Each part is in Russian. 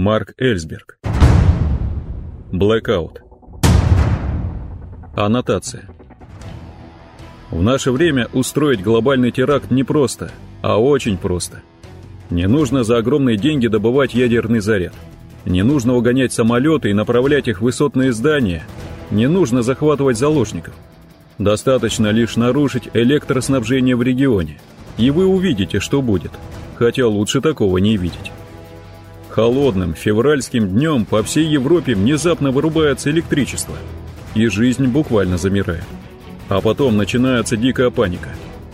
Марк Эльсберг. Blackout. Аннотация. В наше время устроить глобальный теракт не просто, а очень просто. Не нужно за огромные деньги добывать ядерный заряд. Не нужно угонять самолеты и направлять их в высотные здания. Не нужно захватывать заложников. Достаточно лишь нарушить электроснабжение в регионе, и вы увидите, что будет, хотя лучше такого не видеть. Холодным февральским днем по всей Европе внезапно вырубается электричество, и жизнь буквально замирает. А потом начинается дикая паника.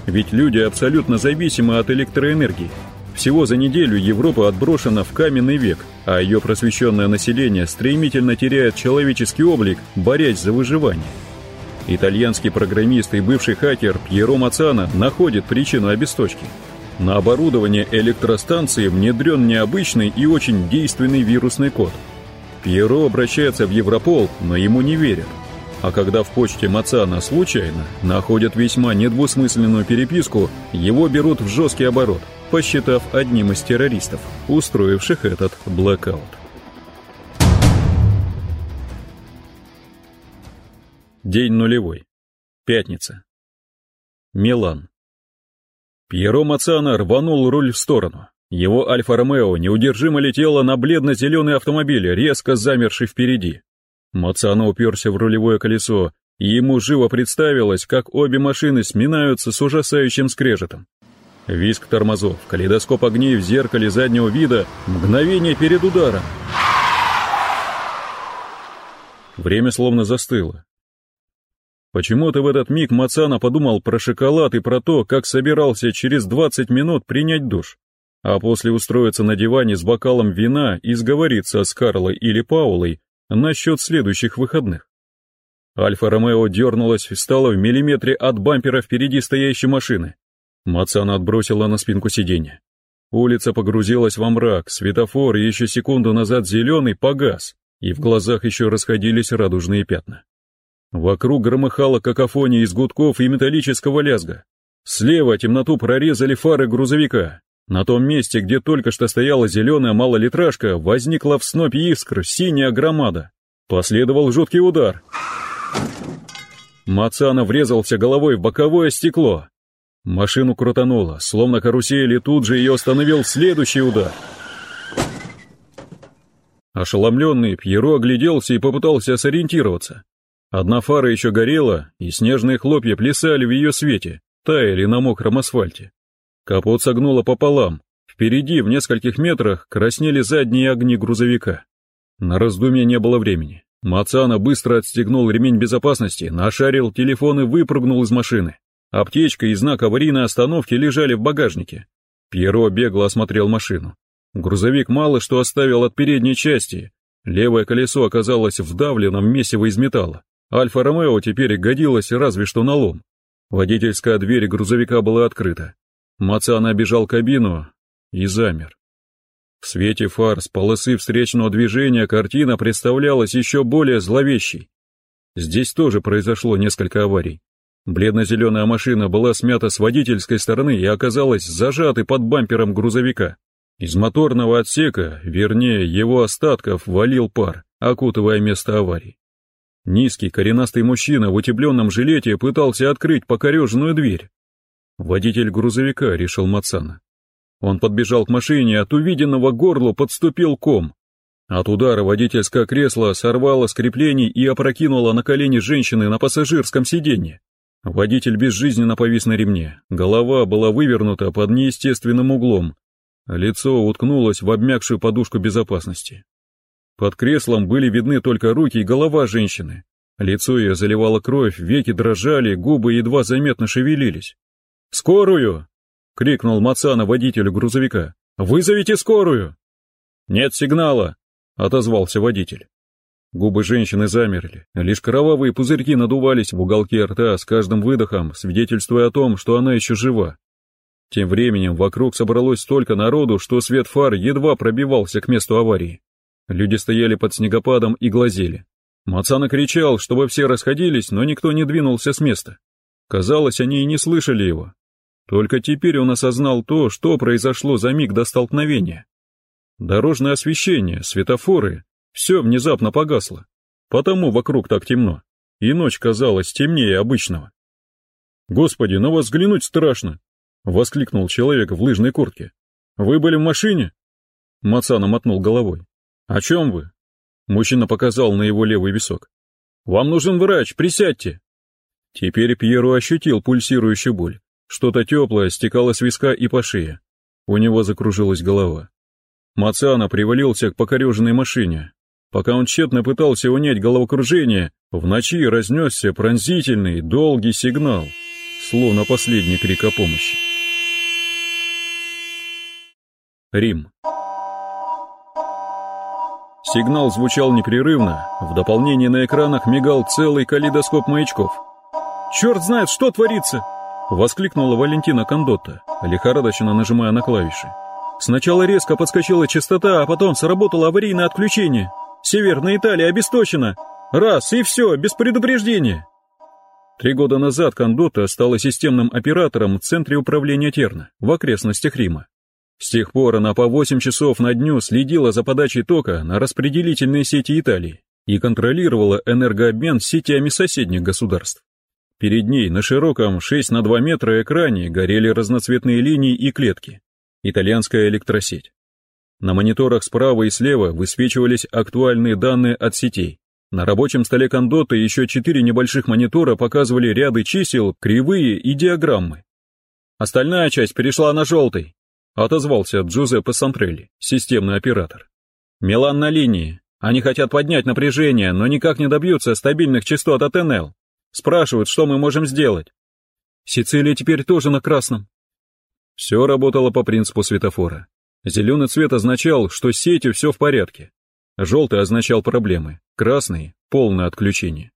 Ведь люди абсолютно зависимы от электроэнергии. Всего за неделю Европа отброшена в каменный век, а ее просвещенное население стремительно теряет человеческий облик, борясь за выживание. Итальянский программист и бывший хакер Пьеро Мацана находит причину обесточки. На оборудование электростанции внедрен необычный и очень действенный вирусный код. Пьеро обращается в Европол, но ему не верят а когда в почте Мацана случайно находят весьма недвусмысленную переписку, его берут в жесткий оборот, посчитав одним из террористов, устроивших этот блэкаут. День нулевой. Пятница. Милан. Пьеро Мацана рванул руль в сторону. Его Альфа-Ромео неудержимо летело на бледно-зеленый автомобиль, резко замерший впереди. Мацано уперся в рулевое колесо, и ему живо представилось, как обе машины сминаются с ужасающим скрежетом. Виск тормозов, калейдоскоп огней в зеркале заднего вида, мгновение перед ударом. Время словно застыло. Почему-то в этот миг Мацана подумал про шоколад и про то, как собирался через 20 минут принять душ, а после устроиться на диване с бокалом вина и сговориться с Карлой или Паулой насчет следующих выходных. Альфа-Ромео дернулась и стала в миллиметре от бампера впереди стоящей машины. Мацана отбросила на спинку сиденья. Улица погрузилась во мрак, светофор еще секунду назад зеленый погас, и в глазах еще расходились радужные пятна. Вокруг громыхала какофония из гудков и металлического лязга. Слева темноту прорезали фары грузовика, на том месте, где только что стояла зеленая малолитражка, возникла в снопе искр синяя громада. Последовал жуткий удар. Мацана врезался головой в боковое стекло. Машину крутануло, словно карусель, и тут же ее остановил следующий удар. Ошеломленный, Пьеро огляделся и попытался сориентироваться. Одна фара еще горела, и снежные хлопья плясали в ее свете, таяли на мокром асфальте. Капот согнуло пополам. Впереди, в нескольких метрах, краснели задние огни грузовика. На раздумье не было времени. Мацана быстро отстегнул ремень безопасности, нашарил телефон и выпрыгнул из машины. Аптечка и знак аварийной остановки лежали в багажнике. Пьеро бегло осмотрел машину. Грузовик мало что оставил от передней части. Левое колесо оказалось вдавлено в месиво из металла. Альфа-Ромео теперь годилось разве что на лом. Водительская дверь грузовика была открыта. Мацан обежал кабину и замер. В свете фар с полосы встречного движения картина представлялась еще более зловещей. Здесь тоже произошло несколько аварий. Бледно-зеленая машина была смята с водительской стороны и оказалась зажатой под бампером грузовика. Из моторного отсека, вернее, его остатков, валил пар, окутывая место аварии. Низкий коренастый мужчина в утепленном жилете пытался открыть покореженную дверь, Водитель грузовика, решил Мацана. Он подбежал к машине, от увиденного горлу подступил ком. От удара водительское кресло сорвало с и опрокинуло на колени женщины на пассажирском сиденье. Водитель безжизненно повис на ремне, голова была вывернута под неестественным углом, лицо уткнулось в обмякшую подушку безопасности. Под креслом были видны только руки и голова женщины. Лицо ее заливало кровь, веки дрожали, губы едва заметно шевелились. «Скорую!» — крикнул Мацана водителю грузовика. «Вызовите скорую!» «Нет сигнала!» — отозвался водитель. Губы женщины замерли, лишь кровавые пузырьки надувались в уголке рта с каждым выдохом, свидетельствуя о том, что она еще жива. Тем временем вокруг собралось столько народу, что свет фар едва пробивался к месту аварии. Люди стояли под снегопадом и глазели. Мацана кричал, чтобы все расходились, но никто не двинулся с места. Казалось, они и не слышали его. Только теперь он осознал то, что произошло за миг до столкновения. дорожное освещение, светофоры — все внезапно погасло. Потому вокруг так темно, и ночь казалась темнее обычного. «Господи, на вас взглянуть страшно!» — воскликнул человек в лыжной куртке. «Вы были в машине?» Мацана мотнул головой. «О чем вы?» Мужчина показал на его левый висок. «Вам нужен врач, присядьте!» Теперь Пьеру ощутил пульсирующую боль. Что-то теплое стекало с виска и по шее. У него закружилась голова. Мацана привалился к покореженной машине. Пока он тщетно пытался унять головокружение, в ночи разнесся пронзительный, долгий сигнал, словно последний крик о помощи. Рим. Сигнал звучал непрерывно, в дополнение на экранах мигал целый калейдоскоп маячков. «Черт знает, что творится!» — воскликнула Валентина Кондотта, лихорадочно нажимая на клавиши. Сначала резко подскочила частота, а потом сработало аварийное отключение. Северная Италия обесточена. Раз, и все, без предупреждения. Три года назад Кондотта стала системным оператором в центре управления Терна, в окрестностях Рима. С тех пор она по 8 часов на дню следила за подачей тока на распределительные сети Италии и контролировала энергообмен с сетями соседних государств. Перед ней на широком 6 на 2 метра экране горели разноцветные линии и клетки. Итальянская электросеть. На мониторах справа и слева высвечивались актуальные данные от сетей. На рабочем столе кондота еще четыре небольших монитора показывали ряды чисел, кривые и диаграммы. Остальная часть перешла на желтый, отозвался Джузеппе Сантрелли, системный оператор. Милан на линии. Они хотят поднять напряжение, но никак не добьются стабильных частот от НЛ. Спрашивают, что мы можем сделать. Сицилия теперь тоже на красном. Все работало по принципу светофора. Зеленый цвет означал, что с сетью все в порядке. Желтый означал проблемы, красный — полное отключение.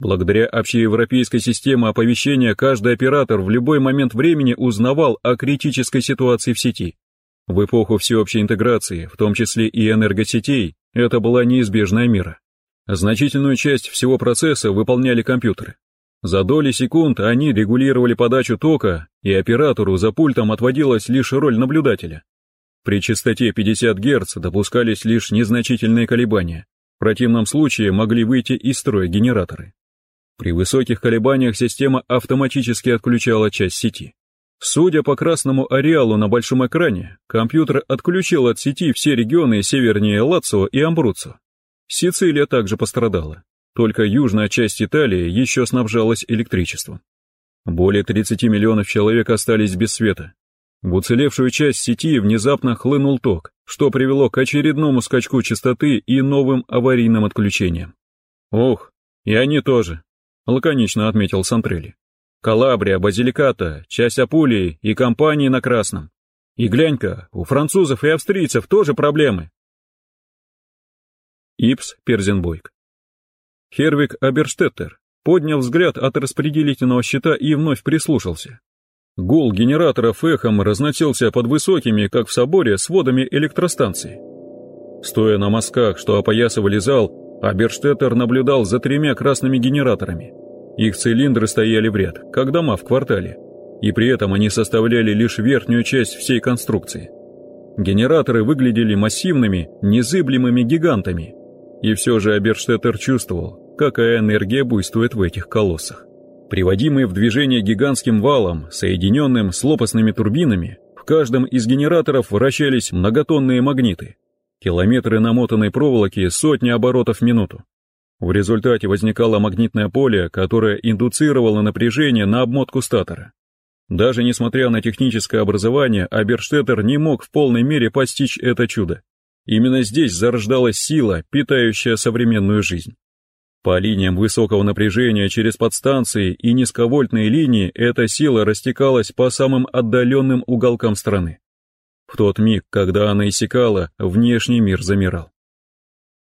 Благодаря общеевропейской системе оповещения каждый оператор в любой момент времени узнавал о критической ситуации в сети. В эпоху всеобщей интеграции, в том числе и энергосетей, это была неизбежная мера. Значительную часть всего процесса выполняли компьютеры. За доли секунд они регулировали подачу тока, и оператору за пультом отводилась лишь роль наблюдателя. При частоте 50 Гц допускались лишь незначительные колебания. В противном случае могли выйти из строя генераторы. При высоких колебаниях система автоматически отключала часть сети. Судя по красному ареалу на большом экране, компьютер отключил от сети все регионы севернее Лацио и Амбруццо. Сицилия также пострадала, только южная часть Италии еще снабжалась электричеством. Более 30 миллионов человек остались без света. В уцелевшую часть сети внезапно хлынул ток, что привело к очередному скачку частоты и новым аварийным отключениям. «Ох, и они тоже», — лаконично отметил Сантрелли. «Калабрия, Базиликата, часть Апулии и компании на Красном. И глянь-ка, у французов и австрийцев тоже проблемы. Ипс Перзенбойк. Хервик Аберштеттер поднял взгляд от распределительного щита и вновь прислушался. Гул генераторов эхом разносился под высокими, как в соборе, сводами электростанции. Стоя на мазках, что опоясывали зал, Аберштеттер наблюдал за тремя красными генераторами. Их цилиндры стояли в ряд, как дома в квартале, и при этом они составляли лишь верхнюю часть всей конструкции. Генераторы выглядели массивными, незыблемыми гигантами, и все же Аберштеттер чувствовал, какая энергия буйствует в этих колоссах. Приводимые в движение гигантским валом, соединенным с лопастными турбинами, в каждом из генераторов вращались многотонные магниты. Километры намотанной проволоки, сотни оборотов в минуту. В результате возникало магнитное поле, которое индуцировало напряжение на обмотку статора. Даже несмотря на техническое образование, Аберштеттер не мог в полной мере постичь это чудо. Именно здесь зарождалась сила, питающая современную жизнь. По линиям высокого напряжения через подстанции и низковольтные линии эта сила растекалась по самым отдаленным уголкам страны. В тот миг, когда она иссякала, внешний мир замирал.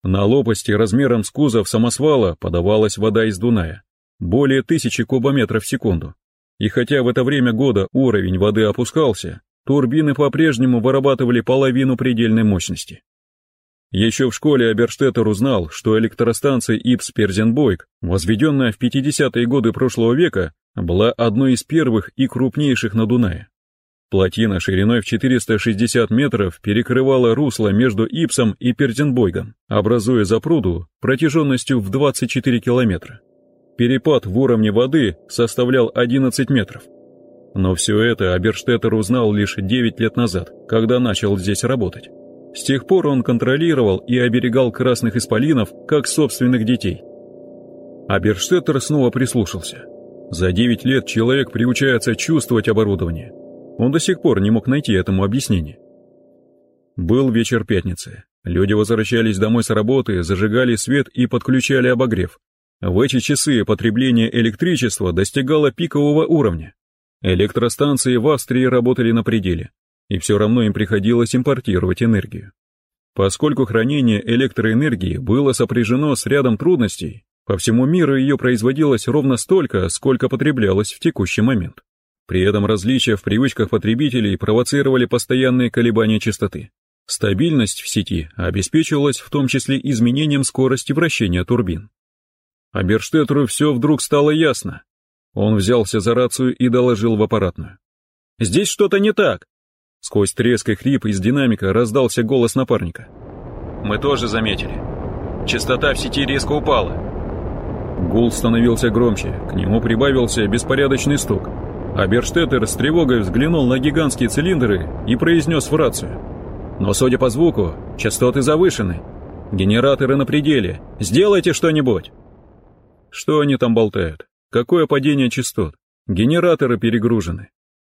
На лопасти размером с кузов самосвала подавалась вода из Дуная, более тысячи кубометров в секунду. И хотя в это время года уровень воды опускался, турбины по-прежнему вырабатывали половину предельной мощности. Еще в школе Аберштеттер узнал, что электростанция Ипс-Перзенбойк, возведенная в 50-е годы прошлого века, была одной из первых и крупнейших на Дунае. Плотина шириной в 460 метров перекрывала русло между Ипсом и Пертенбойгом, образуя запруду протяженностью в 24 километра. Перепад в уровне воды составлял 11 метров. Но все это Аберштеттер узнал лишь 9 лет назад, когда начал здесь работать. С тех пор он контролировал и оберегал красных исполинов, как собственных детей. Аберштеттер снова прислушался. За 9 лет человек приучается чувствовать оборудование. Он до сих пор не мог найти этому объяснение. Был вечер пятницы. Люди возвращались домой с работы, зажигали свет и подключали обогрев. В эти часы потребление электричества достигало пикового уровня. Электростанции в Австрии работали на пределе, и все равно им приходилось импортировать энергию. Поскольку хранение электроэнергии было сопряжено с рядом трудностей, по всему миру ее производилось ровно столько, сколько потреблялось в текущий момент. При этом различия в привычках потребителей провоцировали постоянные колебания частоты. Стабильность в сети обеспечивалась в том числе изменением скорости вращения турбин. А Берштеттеру все вдруг стало ясно. Он взялся за рацию и доложил в аппаратную. «Здесь что-то не так!» Сквозь треск и хрип из динамика раздался голос напарника. «Мы тоже заметили. Частота в сети резко упала». Гул становился громче, к нему прибавился беспорядочный стук. А Берштеттер с тревогой взглянул на гигантские цилиндры и произнес в рацию. «Но судя по звуку, частоты завышены. Генераторы на пределе. Сделайте что-нибудь!» Что они там болтают? Какое падение частот? Генераторы перегружены.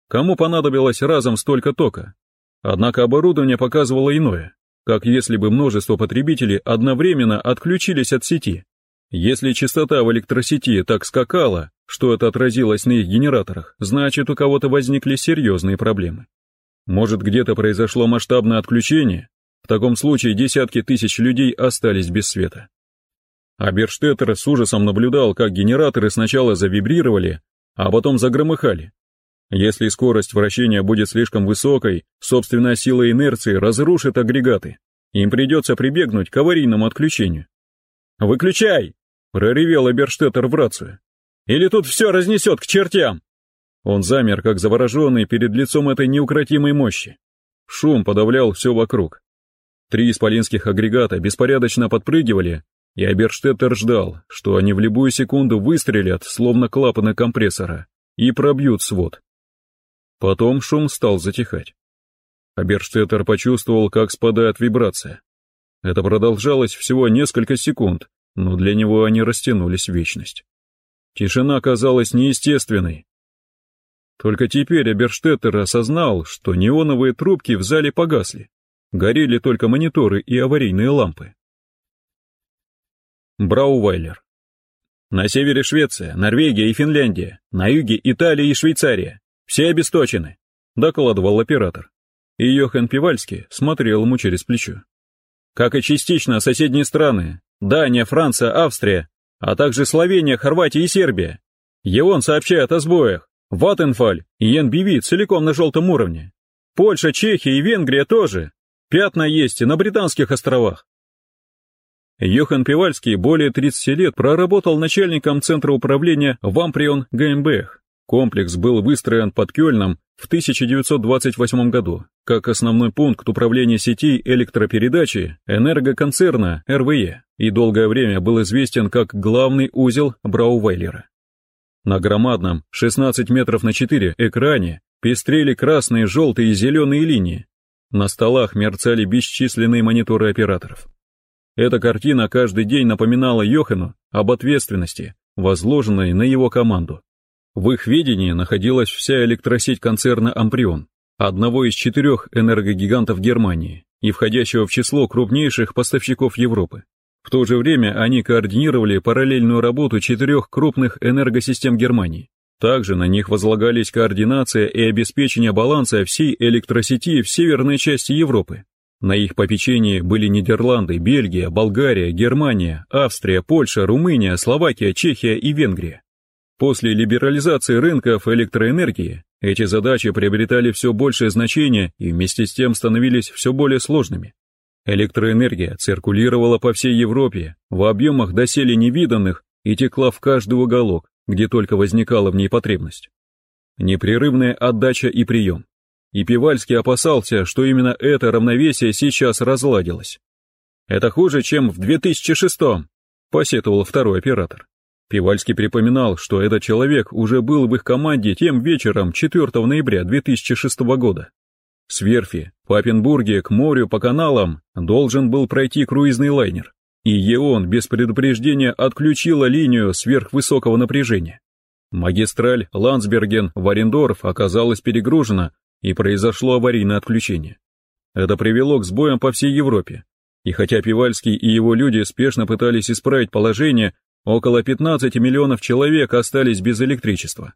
Кому понадобилось разом столько тока? Однако оборудование показывало иное, как если бы множество потребителей одновременно отключились от сети. Если частота в электросети так скакала, что это отразилось на их генераторах, значит у кого-то возникли серьезные проблемы. Может где-то произошло масштабное отключение? В таком случае десятки тысяч людей остались без света. А Берштеттер с ужасом наблюдал, как генераторы сначала завибрировали, а потом загромыхали. Если скорость вращения будет слишком высокой, собственная сила инерции разрушит агрегаты. Им придется прибегнуть к аварийному отключению. «Выключай!» — проревел Берштеттер в рацию. «Или тут все разнесет к чертям!» Он замер, как завороженный перед лицом этой неукротимой мощи. Шум подавлял все вокруг. Три исполинских агрегата беспорядочно подпрыгивали, и Аберштеттер ждал, что они в любую секунду выстрелят, словно клапаны компрессора, и пробьют свод. Потом шум стал затихать. Аберштеттер почувствовал, как спадает вибрация. Это продолжалось всего несколько секунд, но для него они растянулись в вечность. Тишина казалась неестественной. Только теперь Аберштеттер осознал, что неоновые трубки в зале погасли. Горели только мониторы и аварийные лампы. Браувайлер. На севере Швеция, Норвегия и Финляндия, на юге Италия и Швейцария. Все обесточены, докладывал оператор. И Йохан Пивальский смотрел ему через плечо. Как и частично соседние страны, Дания, Франция, Австрия, а также Словения, Хорватия и Сербия. ЕОН сообщает о сбоях. Ватенфаль и ЕНБВ целиком на желтом уровне. Польша, Чехия и Венгрия тоже. Пятна есть и на Британских островах. Йохан Пивальский более 30 лет проработал начальником Центра управления Вамприон ГМБХ. Комплекс был выстроен под Кёльном в 1928 году как основной пункт управления сетей электропередачи энергоконцерна РВЕ и долгое время был известен как главный узел Браувейлера. На громадном 16 метров на 4 экране пестрели красные, желтые и зеленые линии. На столах мерцали бесчисленные мониторы операторов. Эта картина каждый день напоминала Йохану об ответственности, возложенной на его команду. В их ведении находилась вся электросеть концерна «Амприон», одного из четырех энергогигантов Германии и входящего в число крупнейших поставщиков Европы. В то же время они координировали параллельную работу четырех крупных энергосистем Германии. Также на них возлагались координация и обеспечение баланса всей электросети в северной части Европы. На их попечении были Нидерланды, Бельгия, Болгария, Германия, Австрия, Польша, Румыния, Словакия, Чехия и Венгрия. После либерализации рынков электроэнергии эти задачи приобретали все большее значение и вместе с тем становились все более сложными. Электроэнергия циркулировала по всей Европе в объемах доселе невиданных и текла в каждый уголок, где только возникала в ней потребность. Непрерывная отдача и прием, и Пивальский опасался, что именно это равновесие сейчас разладилось. «Это хуже, чем в 2006-м», — посетовал второй оператор. Пивальский припоминал, что этот человек уже был в их команде тем вечером 4 ноября 2006 года. С верфи в Папенбурге к морю по каналам должен был пройти круизный лайнер, и ЕОН без предупреждения отключила линию сверхвысокого напряжения. Магистраль Ландсберген-Варендорф оказалась перегружена, и произошло аварийное отключение. Это привело к сбоям по всей Европе, и хотя Пивальский и его люди спешно пытались исправить положение, около 15 миллионов человек остались без электричества.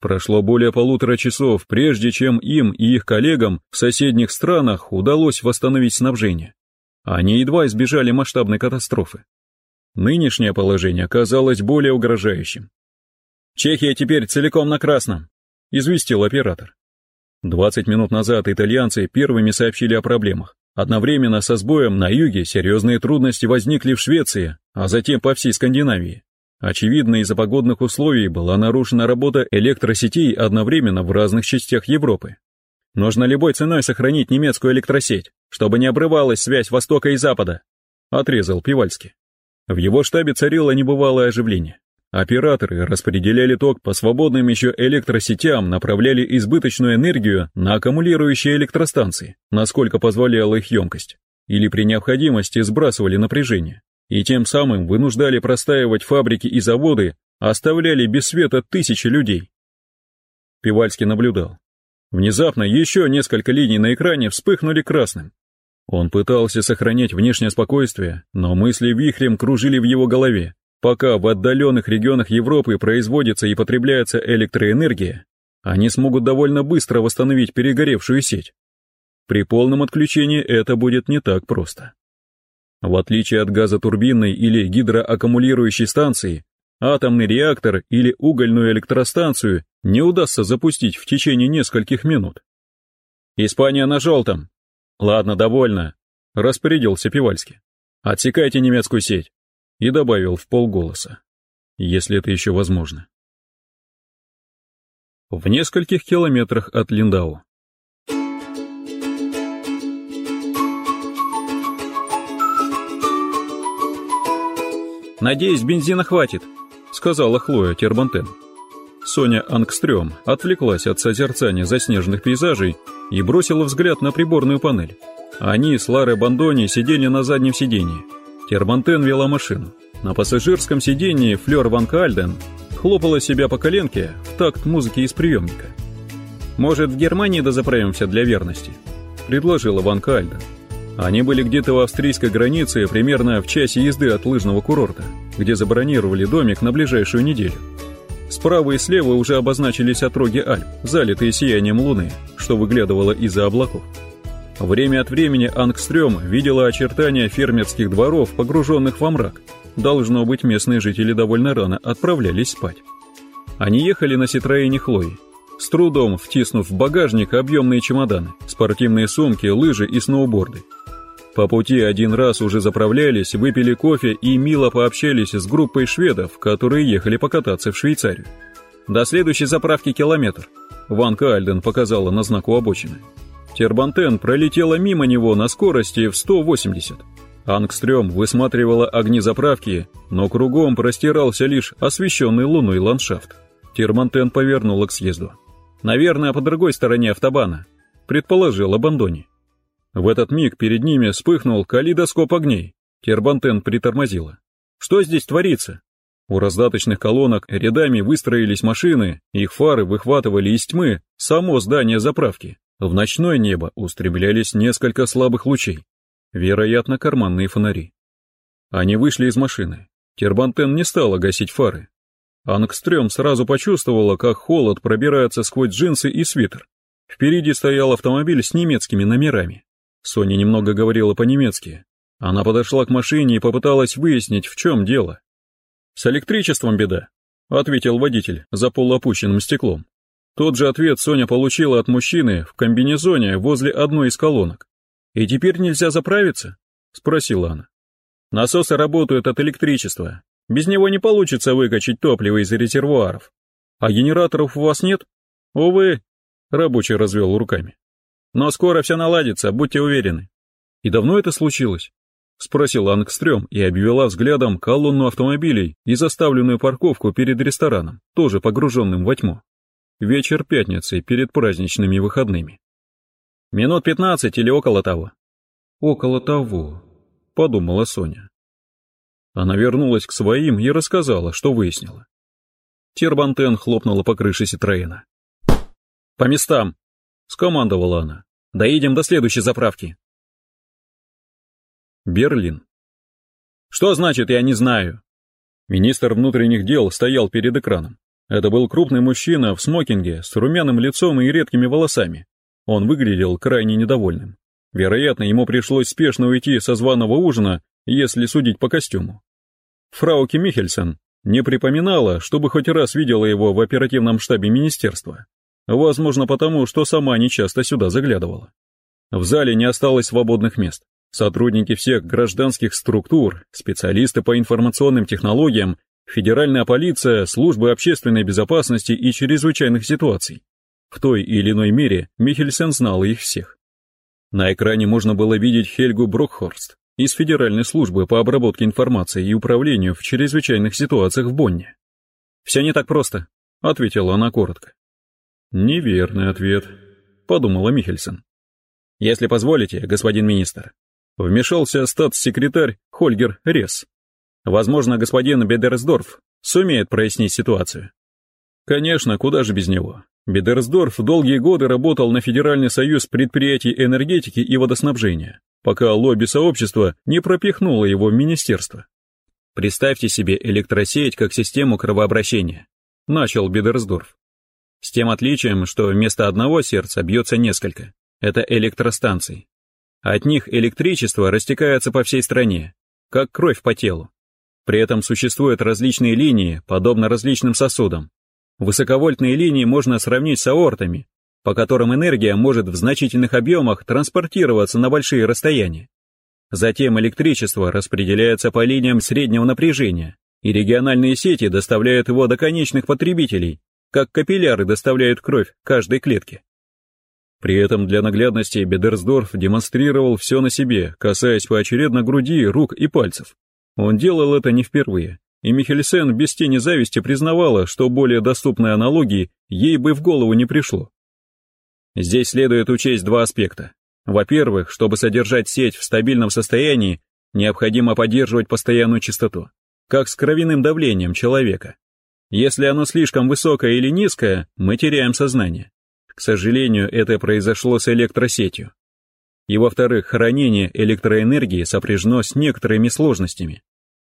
Прошло более полутора часов, прежде чем им и их коллегам в соседних странах удалось восстановить снабжение. Они едва избежали масштабной катастрофы. Нынешнее положение казалось более угрожающим. «Чехия теперь целиком на красном», — известил оператор. 20 минут назад итальянцы первыми сообщили о проблемах. Одновременно со сбоем на юге серьезные трудности возникли в Швеции, а затем по всей Скандинавии. Очевидно, из-за погодных условий была нарушена работа электросетей одновременно в разных частях Европы. Нужно любой ценой сохранить немецкую электросеть, чтобы не обрывалась связь Востока и Запада, отрезал Пивальский. В его штабе царило небывалое оживление. Операторы распределяли ток по свободным еще электросетям, направляли избыточную энергию на аккумулирующие электростанции, насколько позволяла их емкость, или при необходимости сбрасывали напряжение и тем самым вынуждали простаивать фабрики и заводы, оставляли без света тысячи людей. Пивальский наблюдал. Внезапно еще несколько линий на экране вспыхнули красным. Он пытался сохранять внешнее спокойствие, но мысли вихрем кружили в его голове. Пока в отдаленных регионах Европы производится и потребляется электроэнергия, они смогут довольно быстро восстановить перегоревшую сеть. При полном отключении это будет не так просто. В отличие от газотурбинной или гидроаккумулирующей станции, атомный реактор или угольную электростанцию не удастся запустить в течение нескольких минут. «Испания на желтом!» «Ладно, довольно», — распорядился Пивальский. «Отсекайте немецкую сеть», и добавил в полголоса, если это еще возможно. В нескольких километрах от Линдау. «Надеюсь, бензина хватит», — сказала Хлоя Тербантен. Соня Ангстрём отвлеклась от созерцания заснеженных пейзажей и бросила взгляд на приборную панель. Они с Ларой Бандони сидели на заднем сиденье. Тербантен вела машину. На пассажирском сиденье Флёр Ван Кальден хлопала себя по коленке в такт музыки из приемника. «Может, в Германии дозаправимся для верности?» — предложила Ван Кальден. Они были где-то у австрийской границы, примерно в часе езды от лыжного курорта, где забронировали домик на ближайшую неделю. Справа и слева уже обозначились отроги Альп, залитые сиянием луны, что выглядывало из-за облаков. Время от времени Ангстрём видела очертания фермерских дворов, погруженных во мрак. Должно быть, местные жители довольно рано отправлялись спать. Они ехали на Ситроене Хлои, с трудом втиснув в багажник объемные чемоданы, спортивные сумки, лыжи и сноуборды. По пути один раз уже заправлялись, выпили кофе и мило пообщались с группой шведов, которые ехали покататься в Швейцарию. До следующей заправки километр. Ванка Альден показала на знаку обочины. Тербантен пролетела мимо него на скорости в 180. Ангстрём высматривала огни заправки, но кругом простирался лишь освещенный луной ландшафт. Термантен повернула к съезду. «Наверное, по другой стороне автобана», — предположил Абандони. В этот миг перед ними вспыхнул калейдоскоп огней. Тербантен притормозила. Что здесь творится? У раздаточных колонок рядами выстроились машины, их фары выхватывали из тьмы само здание заправки. В ночное небо устремлялись несколько слабых лучей. Вероятно, карманные фонари. Они вышли из машины. Тербантен не стала гасить фары. Ангстрём сразу почувствовала, как холод пробирается сквозь джинсы и свитер. Впереди стоял автомобиль с немецкими номерами. Соня немного говорила по-немецки. Она подошла к машине и попыталась выяснить, в чем дело. «С электричеством беда», — ответил водитель за полуопущенным стеклом. Тот же ответ Соня получила от мужчины в комбинезоне возле одной из колонок. «И теперь нельзя заправиться?» — спросила она. «Насосы работают от электричества. Без него не получится выкачать топливо из резервуаров. А генераторов у вас нет?» «Увы», — рабочий развел руками. Но скоро все наладится, будьте уверены. И давно это случилось? Спросил Ангстрём и обвела взглядом колонну автомобилей и заставленную парковку перед рестораном, тоже погруженным во тьму. Вечер пятницы перед праздничными выходными. Минут пятнадцать или около того. Около того, подумала Соня. Она вернулась к своим и рассказала, что выяснила. Тербантен хлопнула по крыше Ситроена. «По местам!» — скомандовала она. «Доедем до следующей заправки». Берлин. «Что значит, я не знаю?» Министр внутренних дел стоял перед экраном. Это был крупный мужчина в смокинге с румяным лицом и редкими волосами. Он выглядел крайне недовольным. Вероятно, ему пришлось спешно уйти со званого ужина, если судить по костюму. Фрауке Михельсон не припоминала, чтобы хоть раз видела его в оперативном штабе министерства. Возможно, потому, что сама нечасто сюда заглядывала. В зале не осталось свободных мест. Сотрудники всех гражданских структур, специалисты по информационным технологиям, федеральная полиция, службы общественной безопасности и чрезвычайных ситуаций. В той или иной мере Михельсен знала их всех. На экране можно было видеть Хельгу Брокхорст из Федеральной службы по обработке информации и управлению в чрезвычайных ситуациях в Бонне. «Все не так просто», — ответила она коротко. «Неверный ответ», — подумала Михельсон. «Если позволите, господин министр», — вмешался статс-секретарь Хольгер Рес. «Возможно, господин Бедерсдорф сумеет прояснить ситуацию». «Конечно, куда же без него. Бедерсдорф долгие годы работал на Федеральный союз предприятий энергетики и водоснабжения, пока лобби сообщества не пропихнуло его в министерство. Представьте себе электросеть как систему кровообращения, начал Бедерсдорф. С тем отличием, что вместо одного сердца бьется несколько. Это электростанции. От них электричество растекается по всей стране, как кровь по телу. При этом существуют различные линии, подобно различным сосудам. Высоковольтные линии можно сравнить с аортами, по которым энергия может в значительных объемах транспортироваться на большие расстояния. Затем электричество распределяется по линиям среднего напряжения, и региональные сети доставляют его до конечных потребителей, как капилляры доставляют кровь каждой клетке. При этом для наглядности Бедерсдорф демонстрировал все на себе, касаясь поочередно груди, рук и пальцев. Он делал это не впервые, и Михельсен без тени зависти признавала, что более доступной аналогии ей бы в голову не пришло. Здесь следует учесть два аспекта. Во-первых, чтобы содержать сеть в стабильном состоянии, необходимо поддерживать постоянную частоту, как с кровяным давлением человека. Если оно слишком высокое или низкое, мы теряем сознание. К сожалению, это произошло с электросетью. И во-вторых, хранение электроэнергии сопряжено с некоторыми сложностями.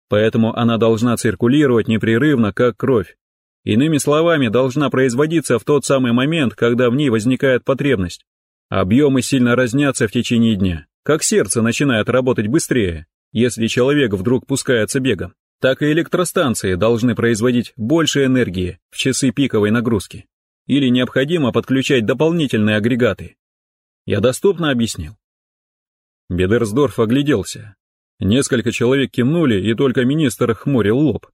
Поэтому она должна циркулировать непрерывно, как кровь. Иными словами, должна производиться в тот самый момент, когда в ней возникает потребность. Объемы сильно разнятся в течение дня, как сердце начинает работать быстрее, если человек вдруг пускается бегом так и электростанции должны производить больше энергии в часы пиковой нагрузки. Или необходимо подключать дополнительные агрегаты. Я доступно объяснил. Бедерсдорф огляделся. Несколько человек кивнули, и только министр хмурил лоб.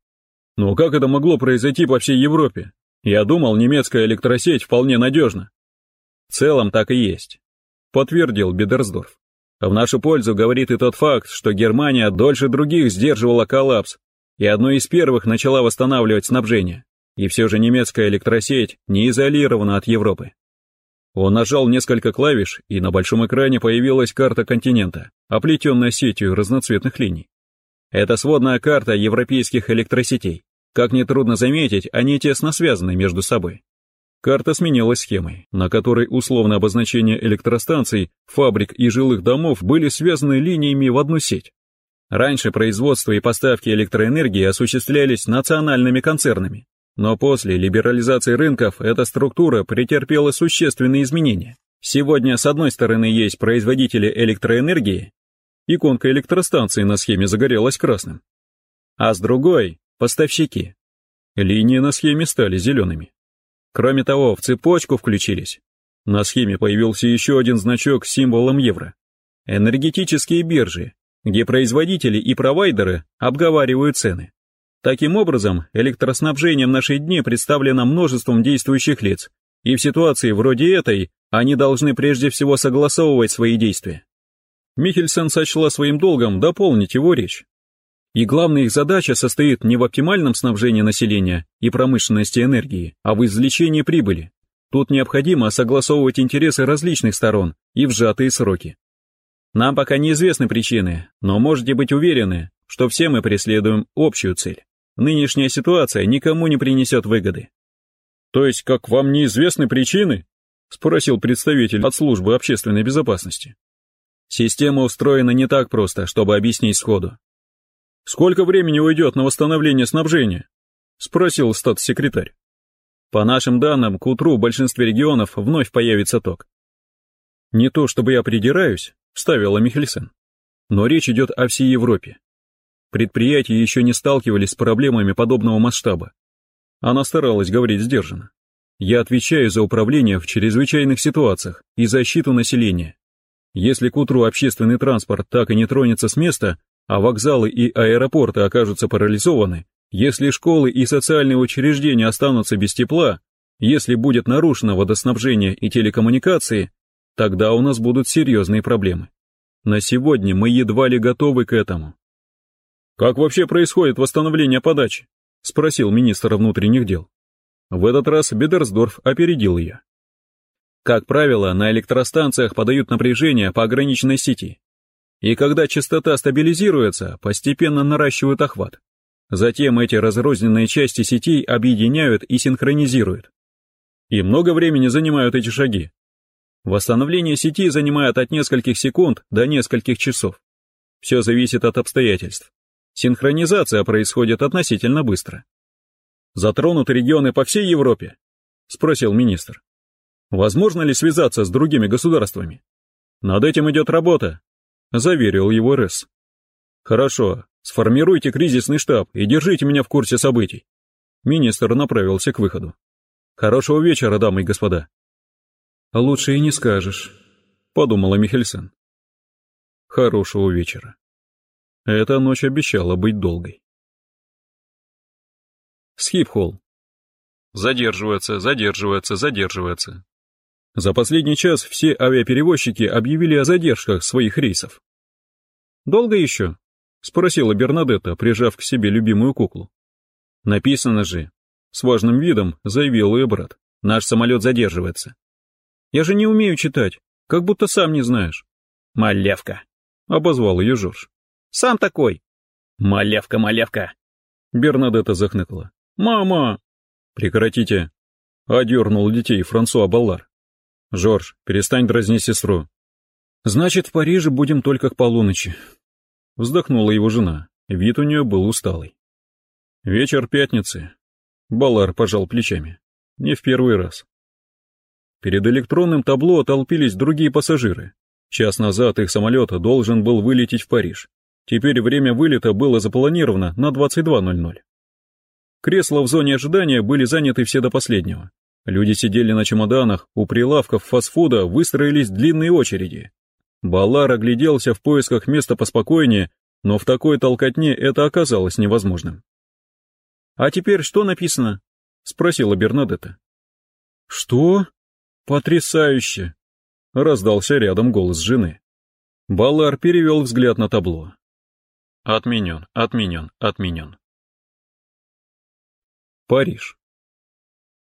Но как это могло произойти по всей Европе? Я думал, немецкая электросеть вполне надежна. В целом так и есть, подтвердил Бедерсдорф. В нашу пользу говорит и тот факт, что Германия дольше других сдерживала коллапс и одной из первых начала восстанавливать снабжение. И все же немецкая электросеть не изолирована от Европы. Он нажал несколько клавиш, и на большом экране появилась карта континента, оплетенная сетью разноцветных линий. Это сводная карта европейских электросетей. Как нетрудно заметить, они тесно связаны между собой. Карта сменилась схемой, на которой условное обозначение электростанций, фабрик и жилых домов были связаны линиями в одну сеть. Раньше производство и поставки электроэнергии осуществлялись национальными концернами, но после либерализации рынков эта структура претерпела существенные изменения. Сегодня с одной стороны есть производители электроэнергии, иконка электростанции на схеме загорелась красным, а с другой – поставщики. Линии на схеме стали зелеными. Кроме того, в цепочку включились. На схеме появился еще один значок с символом евро. Энергетические биржи, где производители и провайдеры обговаривают цены. Таким образом, электроснабжение в наши дни представлено множеством действующих лиц, и в ситуации вроде этой Они должны прежде всего согласовывать свои действия. Михельсон сочла своим долгом дополнить его речь. И главная их задача состоит не в оптимальном снабжении населения и промышленности энергии, а в извлечении прибыли. Тут необходимо согласовывать интересы различных сторон и в сжатые сроки. Нам пока неизвестны причины, но можете быть уверены, что все мы преследуем общую цель. Нынешняя ситуация никому не принесет выгоды. То есть, как вам неизвестны причины? Спросил представитель от службы общественной безопасности. Система устроена не так просто, чтобы объяснить сходу. Сколько времени уйдет на восстановление снабжения? Спросил статс-секретарь. По нашим данным, к утру в большинстве регионов вновь появится ток. Не то чтобы я придираюсь, вставила Михельсен, но речь идет о всей Европе. Предприятия еще не сталкивались с проблемами подобного масштаба. Она старалась говорить сдержанно. Я отвечаю за управление в чрезвычайных ситуациях и защиту населения. Если к утру общественный транспорт так и не тронется с места, а вокзалы и аэропорты окажутся парализованы, если школы и социальные учреждения останутся без тепла, если будет нарушено водоснабжение и телекоммуникации, тогда у нас будут серьезные проблемы. На сегодня мы едва ли готовы к этому. «Как вообще происходит восстановление подачи?» — спросил министр внутренних дел. В этот раз Бедерсдорф опередил ее. Как правило, на электростанциях подают напряжение по ограниченной сети. И когда частота стабилизируется, постепенно наращивают охват. Затем эти разрозненные части сетей объединяют и синхронизируют. И много времени занимают эти шаги. Восстановление сети занимает от нескольких секунд до нескольких часов. Все зависит от обстоятельств. Синхронизация происходит относительно быстро. Затронуты регионы по всей Европе? Спросил министр. Возможно ли связаться с другими государствами? Над этим идет работа, заверил его РС. Хорошо, Сформируйте кризисный штаб и держите меня в курсе событий. Министр направился к выходу. Хорошего вечера, дамы и господа. Лучше и не скажешь, подумала Михельсен. Хорошего вечера. Эта ночь обещала быть долгой. Схипхолл. Задерживается, задерживается, задерживается. За последний час все авиаперевозчики объявили о задержках своих рейсов. Долго еще? — спросила Бернадетта, прижав к себе любимую куклу. «Написано же». С важным видом заявил ее брат. «Наш самолет задерживается». «Я же не умею читать, как будто сам не знаешь». «Малявка», — обозвал ее Жорж. «Сам такой». «Малявка, малявка». Бернадетта захныкала. «Мама!» «Прекратите!» — одернул детей Франсуа Баллар. «Жорж, перестань дразнить сестру». «Значит, в Париже будем только к полуночи», Вздохнула его жена, вид у нее был усталый. Вечер пятницы. Балар пожал плечами. Не в первый раз. Перед электронным табло толпились другие пассажиры. Час назад их самолет должен был вылететь в Париж. Теперь время вылета было запланировано на 22.00. Кресла в зоне ожидания были заняты все до последнего. Люди сидели на чемоданах, у прилавков фастфуда выстроились длинные очереди. Балар огляделся в поисках места поспокойнее, но в такой толкотне это оказалось невозможным. «А теперь что написано?» — спросила Бернадетта. «Что? Потрясающе!» — раздался рядом голос жены. Балар перевел взгляд на табло. «Отменен, отменен, отменен». Париж.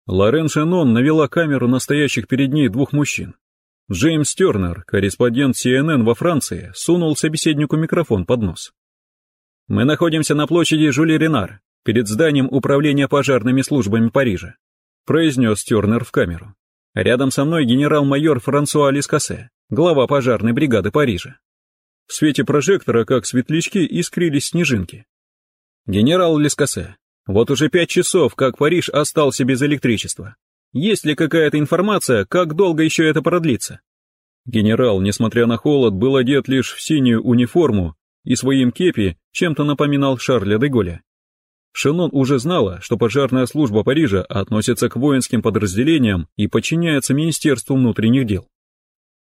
Лорен Шенон навела камеру настоящих перед ней двух мужчин. Джеймс Тернер, корреспондент CNN во Франции, сунул собеседнику микрофон под нос. «Мы находимся на площади Жюли Ренар, перед зданием управления пожарными службами Парижа», произнес Тернер в камеру. «Рядом со мной генерал-майор Франсуа Лискасе, глава пожарной бригады Парижа». В свете прожектора, как светлячки, искрились снежинки. «Генерал Лискасе, вот уже пять часов, как Париж остался без электричества. Есть ли какая-то информация, как долго еще это продлится? Генерал, несмотря на холод, был одет лишь в синюю униформу и своим кепи чем-то напоминал Шарля де Голля. Шенон уже знала, что пожарная служба Парижа относится к воинским подразделениям и подчиняется Министерству внутренних дел.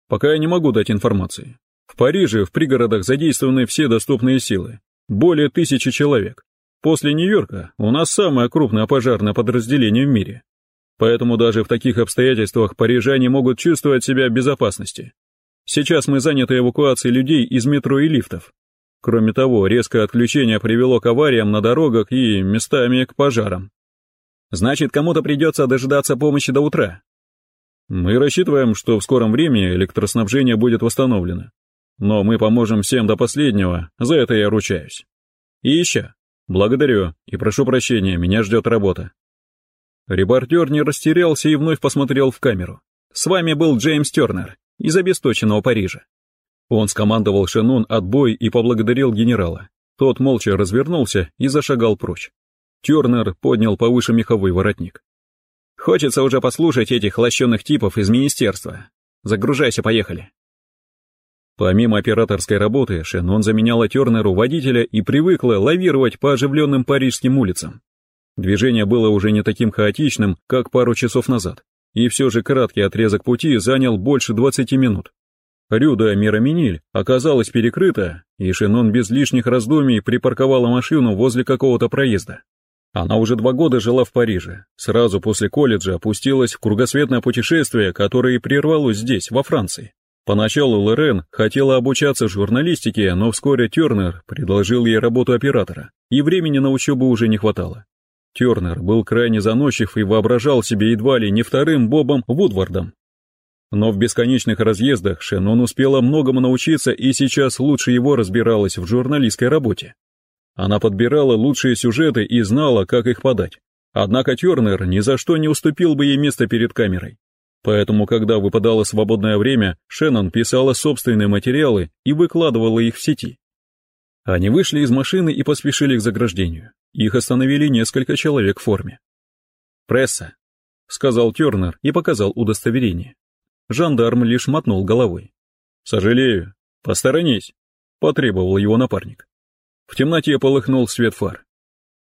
Пока я не могу дать информации. В Париже в пригородах задействованы все доступные силы. Более тысячи человек. После Нью-Йорка у нас самое крупное пожарное подразделение в мире. Поэтому даже в таких обстоятельствах парижане могут чувствовать себя в безопасности. Сейчас мы заняты эвакуацией людей из метро и лифтов. Кроме того, резкое отключение привело к авариям на дорогах и местами к пожарам. Значит, кому-то придется дожидаться помощи до утра. Мы рассчитываем, что в скором времени электроснабжение будет восстановлено. Но мы поможем всем до последнего, за это я ручаюсь. И еще. Благодарю и прошу прощения, меня ждет работа. Репортер не растерялся и вновь посмотрел в камеру. С вами был Джеймс Тернер из обесточенного Парижа. Он скомандовал Шенун отбой и поблагодарил генерала. Тот молча развернулся и зашагал прочь. Тернер поднял повыше меховой воротник. «Хочется уже послушать этих лощеных типов из министерства. Загружайся, поехали». Помимо операторской работы, Шенон заменяла Тернеру водителя и привыкла лавировать по оживленным парижским улицам. Движение было уже не таким хаотичным, как пару часов назад, и все же краткий отрезок пути занял больше 20 минут. Рюда Мираминиль оказалась перекрыта, и Шенон без лишних раздумий припарковала машину возле какого-то проезда. Она уже два года жила в Париже, сразу после колледжа опустилась в кругосветное путешествие, которое и прервалось здесь, во Франции. Поначалу Лорен хотела обучаться журналистике, но вскоре Тернер предложил ей работу оператора, и времени на учебу уже не хватало. Тернер был крайне заносчив и воображал себе едва ли не вторым Бобом Вудвардом. Но в бесконечных разъездах Шеннон успела многому научиться и сейчас лучше его разбиралась в журналистской работе. Она подбирала лучшие сюжеты и знала, как их подать. Однако Тернер ни за что не уступил бы ей место перед камерой. Поэтому, когда выпадало свободное время, Шеннон писала собственные материалы и выкладывала их в сети. Они вышли из машины и поспешили к заграждению. Их остановили несколько человек в форме. «Пресса», — сказал Тернер и показал удостоверение. Жандарм лишь мотнул головой. «Сожалею. Посторонись», — потребовал его напарник. В темноте полыхнул свет фар.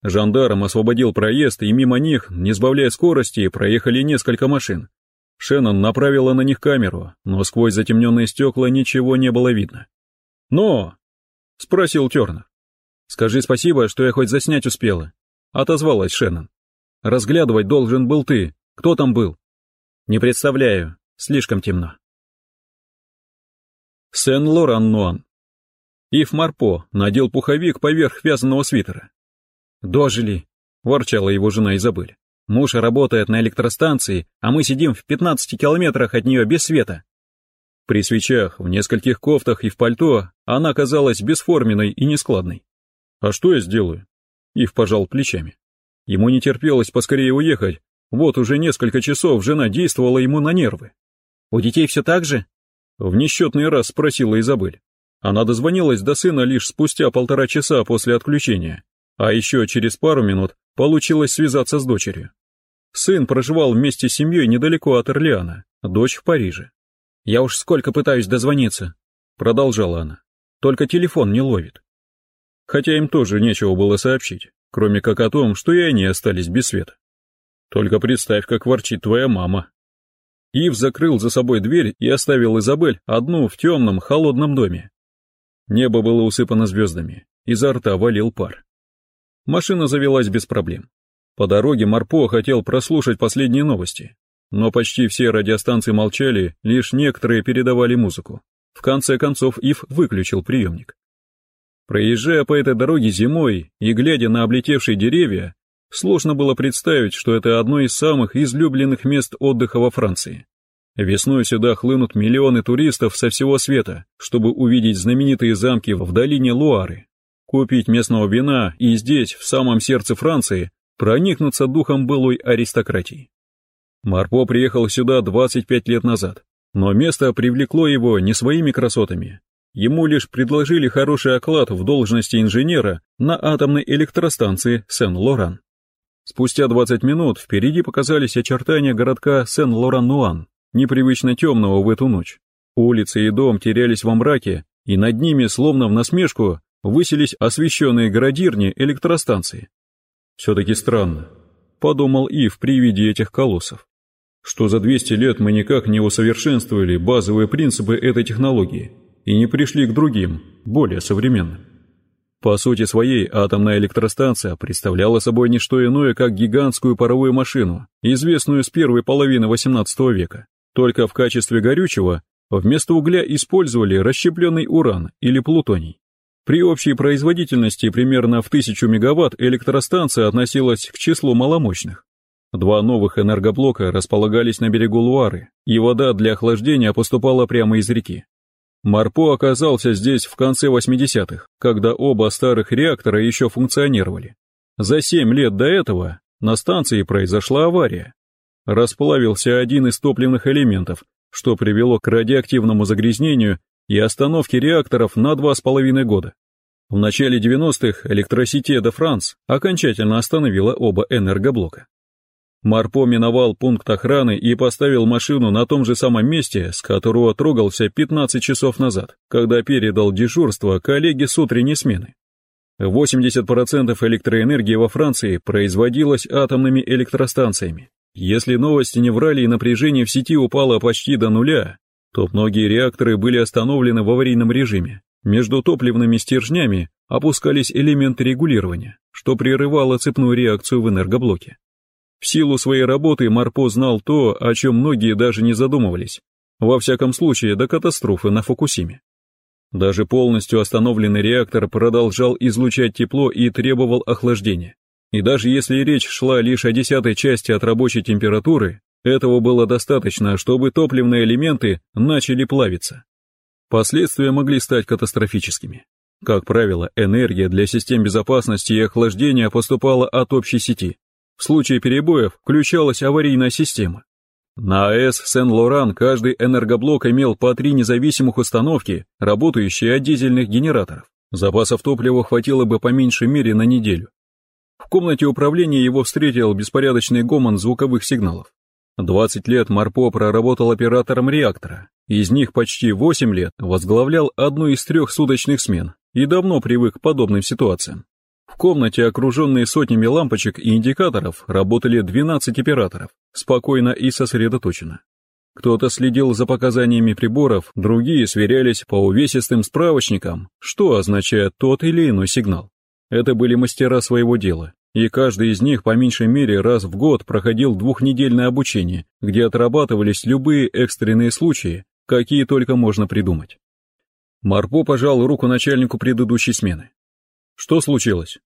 Жандарм освободил проезд, и мимо них, не сбавляя скорости, проехали несколько машин, Шеннон направила на них камеру, но сквозь затемненные стекла ничего не было видно. «Но?» — спросил Тернер. «Скажи спасибо, что я хоть заснять успела», — отозвалась Шеннон. «Разглядывать должен был ты. Кто там был?» «Не представляю. Слишком темно». Сен-Лоран-Нуан. Ив Марпо надел пуховик поверх вязаного свитера. «Дожили», — ворчала его жена Изабель. Муж работает на электростанции, а мы сидим в 15 километрах от нее без света. При свечах, в нескольких кофтах и в пальто она казалась бесформенной и нескладной. «А что я сделаю?» Ив пожал плечами. Ему не терпелось поскорее уехать. Вот уже несколько часов жена действовала ему на нервы. «У детей все так же?» В несчетный раз спросила Изабель. Она дозвонилась до сына лишь спустя полтора часа после отключения, а еще через пару минут получилось связаться с дочерью. Сын проживал вместе с семьей недалеко от Орлеана, дочь в Париже. «Я уж сколько пытаюсь дозвониться», — продолжала она. «Только телефон не ловит». Хотя им тоже нечего было сообщить, кроме как о том, что и они остались без света. Только представь, как ворчит твоя мама. Ив закрыл за собой дверь и оставил Изабель одну в темном, холодном доме. Небо было усыпано звездами, изо рта валил пар. Машина завелась без проблем. По дороге Марпо хотел прослушать последние новости, но почти все радиостанции молчали, лишь некоторые передавали музыку. В конце концов Ив выключил приемник. Проезжая по этой дороге зимой и глядя на облетевшие деревья, сложно было представить, что это одно из самых излюбленных мест отдыха во Франции. Весной сюда хлынут миллионы туристов со всего света, чтобы увидеть знаменитые замки в долине Луары, купить местного вина и здесь, в самом сердце Франции, проникнуться духом былой аристократии. Марпо приехал сюда 25 лет назад, но место привлекло его не своими красотами. Ему лишь предложили хороший оклад в должности инженера на атомной электростанции Сен-Лоран. Спустя 20 минут впереди показались очертания городка Сен-Лоран-Нуан, непривычно темного в эту ночь. Улицы и дом терялись во мраке, и над ними, словно в насмешку, высились освещенные городирни электростанции. Все-таки странно, подумал Ив при виде этих колоссов, что за 200 лет мы никак не усовершенствовали базовые принципы этой технологии и не пришли к другим, более современным. По сути своей, атомная электростанция представляла собой не что иное, как гигантскую паровую машину, известную с первой половины XVIII века. Только в качестве горючего вместо угля использовали расщепленный уран или плутоний. При общей производительности примерно в 1000 мегаватт электростанция относилась к числу маломощных. Два новых энергоблока располагались на берегу Луары, и вода для охлаждения поступала прямо из реки. Марпо оказался здесь в конце 80-х, когда оба старых реактора еще функционировали. За 7 лет до этого на станции произошла авария. Расплавился один из топливных элементов, что привело к радиоактивному загрязнению и остановке реакторов на 2,5 года. В начале 90-х Электросите де Франс окончательно остановила оба энергоблока. Марпо миновал пункт охраны и поставил машину на том же самом месте, с которого трогался 15 часов назад, когда передал дежурство коллеге с утренней смены. 80% электроэнергии во Франции производилось атомными электростанциями. Если новости не врали и напряжение в сети упало почти до нуля, то многие реакторы были остановлены в аварийном режиме. Между топливными стержнями опускались элементы регулирования, что прерывало цепную реакцию в энергоблоке. В силу своей работы Марпо знал то, о чем многие даже не задумывались, во всяком случае до катастрофы на Фукусиме. Даже полностью остановленный реактор продолжал излучать тепло и требовал охлаждения. И даже если речь шла лишь о десятой части от рабочей температуры, этого было достаточно, чтобы топливные элементы начали плавиться. Последствия могли стать катастрофическими. Как правило, энергия для систем безопасности и охлаждения поступала от общей сети, в случае перебоев включалась аварийная система. На АЭС Сен-Лоран каждый энергоблок имел по три независимых установки, работающие от дизельных генераторов. Запасов топлива хватило бы по меньшей мере на неделю. В комнате управления его встретил беспорядочный гомон звуковых сигналов. 20 лет Марпо проработал оператором реактора, из них почти 8 лет возглавлял одну из трех суточных смен и давно привык к подобным ситуациям. В комнате, окруженной сотнями лампочек и индикаторов, работали 12 операторов, спокойно и сосредоточенно. Кто-то следил за показаниями приборов, другие сверялись по увесистым справочникам, что означает тот или иной сигнал. Это были мастера своего дела, и каждый из них по меньшей мере раз в год проходил двухнедельное обучение, где отрабатывались любые экстренные случаи, какие только можно придумать. Марпо пожал руку начальнику предыдущей смены. Что случилось?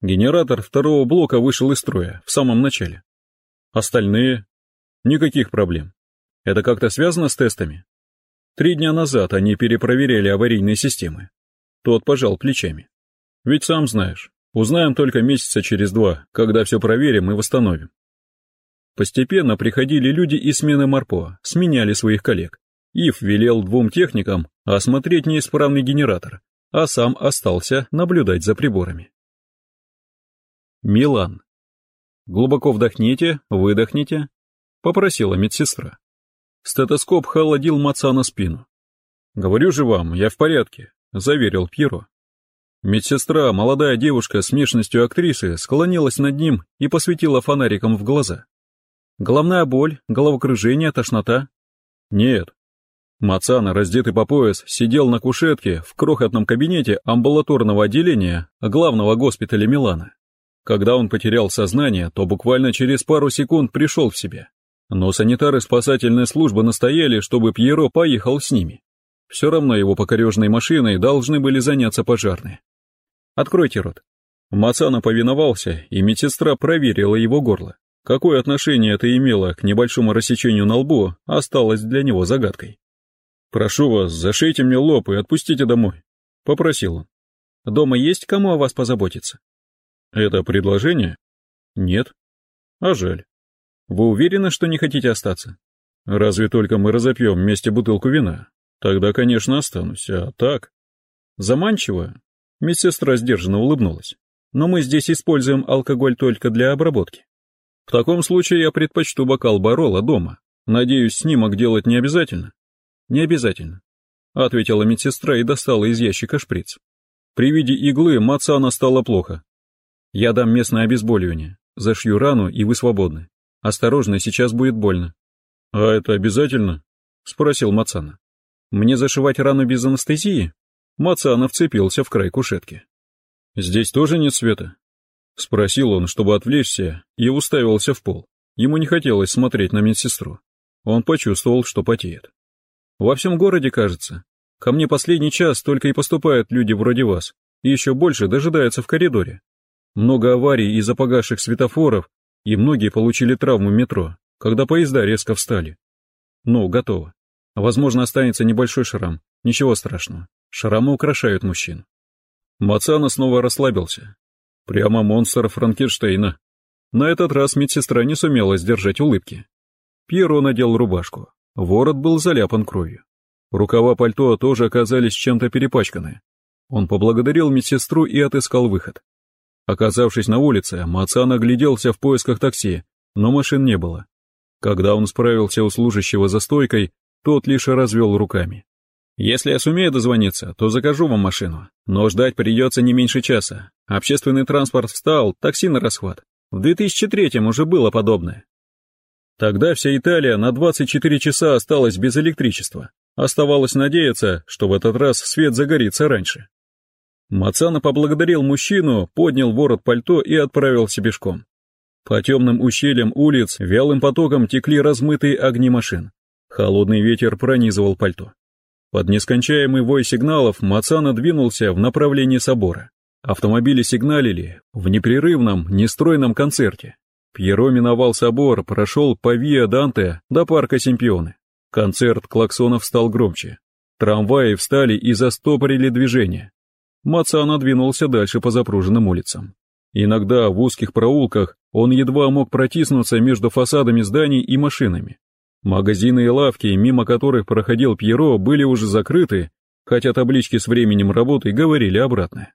Генератор второго блока вышел из строя в самом начале. Остальные? Никаких проблем. Это как-то связано с тестами? Три дня назад они перепроверяли аварийные системы. Тот пожал плечами. Ведь сам знаешь, узнаем только месяца через два, когда все проверим и восстановим. Постепенно приходили люди из смены Марпо, сменяли своих коллег. Ив велел двум техникам осмотреть неисправный генератор, а сам остался наблюдать за приборами. Милан. Глубоко вдохните, выдохните, попросила медсестра. Стетоскоп холодил маца на спину. Говорю же вам, я в порядке, заверил Пьеро. Медсестра, молодая девушка с внешностью актрисы, склонилась над ним и посветила фонариком в глаза. Головная боль, головокружение, тошнота? Нет, Мацана, раздетый по пояс, сидел на кушетке в крохотном кабинете амбулаторного отделения главного госпиталя Милана. Когда он потерял сознание, то буквально через пару секунд пришел в себя. Но санитары спасательной службы настояли, чтобы Пьеро поехал с ними. Все равно его покорежной машиной должны были заняться пожарные. «Откройте рот». Мацана повиновался, и медсестра проверила его горло. Какое отношение это имело к небольшому рассечению на лбу, осталось для него загадкой. «Прошу вас, зашейте мне лоб и отпустите домой», — попросил он. «Дома есть кому о вас позаботиться?» «Это предложение?» «Нет». «А жаль. Вы уверены, что не хотите остаться?» «Разве только мы разопьем вместе бутылку вина. Тогда, конечно, останусь, а так...» «Заманчиво?» Медсестра сдержанно улыбнулась. «Но мы здесь используем алкоголь только для обработки. В таком случае я предпочту бокал Барола дома. Надеюсь, снимок делать не обязательно?» «Не обязательно», — ответила медсестра и достала из ящика шприц. При виде иглы Мацана стало плохо. «Я дам местное обезболивание, зашью рану, и вы свободны. Осторожно, сейчас будет больно». «А это обязательно?» — спросил Мацана. «Мне зашивать рану без анестезии?» Мацана вцепился в край кушетки. «Здесь тоже нет света?» Спросил он, чтобы отвлечься, и уставился в пол. Ему не хотелось смотреть на медсестру. Он почувствовал, что потеет. «Во всем городе, кажется. Ко мне последний час только и поступают люди вроде вас, и еще больше дожидаются в коридоре. Много аварий из-за погасших светофоров, и многие получили травму метро, когда поезда резко встали. Ну, готово. Возможно, останется небольшой шрам. Ничего страшного. Шрамы украшают мужчин. Мацана снова расслабился. Прямо монстр Франкенштейна. На этот раз медсестра не сумела сдержать улыбки. Пьеро надел рубашку. Ворот был заляпан кровью. Рукава пальто тоже оказались чем-то перепачканы. Он поблагодарил медсестру и отыскал выход. Оказавшись на улице, Мацан огляделся в поисках такси, но машин не было. Когда он справился у служащего за стойкой, тот лишь развел руками. «Если я сумею дозвониться, то закажу вам машину, но ждать придется не меньше часа. Общественный транспорт встал, такси на расхват. В 2003-м уже было подобное. Тогда вся Италия на 24 часа осталась без электричества. Оставалось надеяться, что в этот раз свет загорится раньше. Мацана поблагодарил мужчину, поднял ворот пальто и отправился пешком. По темным ущельям улиц вялым потоком текли размытые огни машин. Холодный ветер пронизывал пальто. Под нескончаемый вой сигналов Мацана двинулся в направлении собора. Автомобили сигналили в непрерывном, нестройном концерте. Пьеро миновал собор, прошел по Виа Данте до парка Симпионы. Концерт клаксонов стал громче. Трамваи встали и застопорили движение. Мацана двинулся дальше по запруженным улицам. Иногда в узких проулках он едва мог протиснуться между фасадами зданий и машинами. Магазины и лавки, мимо которых проходил Пьеро, были уже закрыты, хотя таблички с временем работы говорили обратное.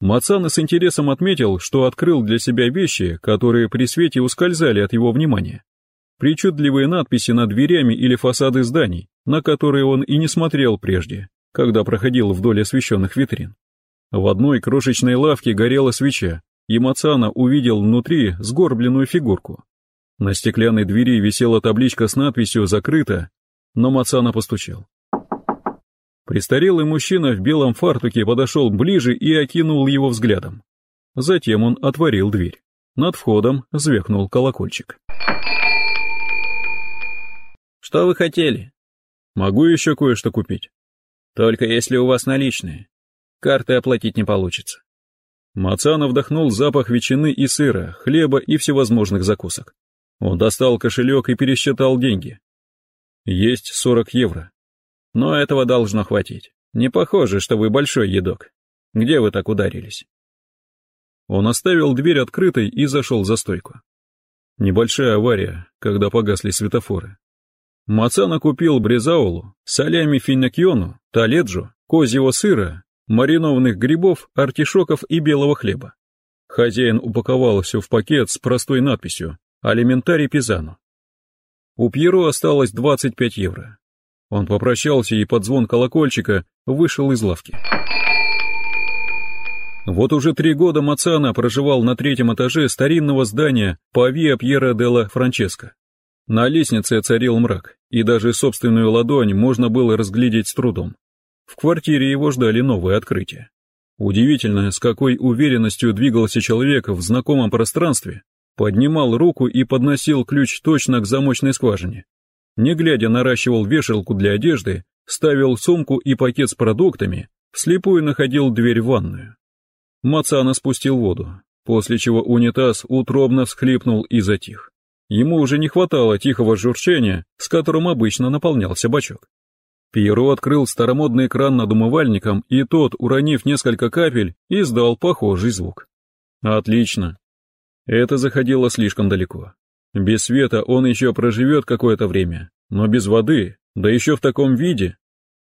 Мацана с интересом отметил, что открыл для себя вещи, которые при свете ускользали от его внимания. Причудливые надписи над дверями или фасады зданий, на которые он и не смотрел прежде, когда проходил вдоль освещенных витрин. В одной крошечной лавке горела свеча, и Мацана увидел внутри сгорбленную фигурку. На стеклянной двери висела табличка с надписью «Закрыто», но Мацана постучал. Престарелый мужчина в белом фартуке подошел ближе и окинул его взглядом. Затем он отворил дверь. Над входом звякнул колокольчик. «Что вы хотели?» «Могу еще кое-что купить». «Только если у вас наличные. Карты оплатить не получится». Мацана вдохнул запах ветчины и сыра, хлеба и всевозможных закусок. Он достал кошелек и пересчитал деньги. Есть 40 евро. Но этого должно хватить. Не похоже, что вы большой едок. Где вы так ударились? Он оставил дверь открытой и зашел за стойку. Небольшая авария, когда погасли светофоры. Мацана купил брезаулу, солями финакьону, таледжу, козьего сыра, маринованных грибов, артишоков и белого хлеба. Хозяин упаковал все в пакет с простой надписью «Алиментарий Пизану». У Пьеро осталось 25 евро. Он попрощался и под звон колокольчика вышел из лавки. Вот уже три года Мацана проживал на третьем этаже старинного здания Павиа Пьера делла Франческо. На лестнице царил мрак, и даже собственную ладонь можно было разглядеть с трудом. В квартире его ждали новые открытия. Удивительно, с какой уверенностью двигался человек в знакомом пространстве, поднимал руку и подносил ключ точно к замочной скважине, не глядя наращивал вешалку для одежды, ставил сумку и пакет с продуктами, вслепую находил дверь в ванную. Мацана спустил воду, после чего унитаз утробно всхлипнул и затих. Ему уже не хватало тихого журчания, с которым обычно наполнялся бачок. Пьеро открыл старомодный кран над умывальником, и тот, уронив несколько капель, издал похожий звук. Отлично. Это заходило слишком далеко. Без света он еще проживет какое-то время, но без воды, да еще в таком виде.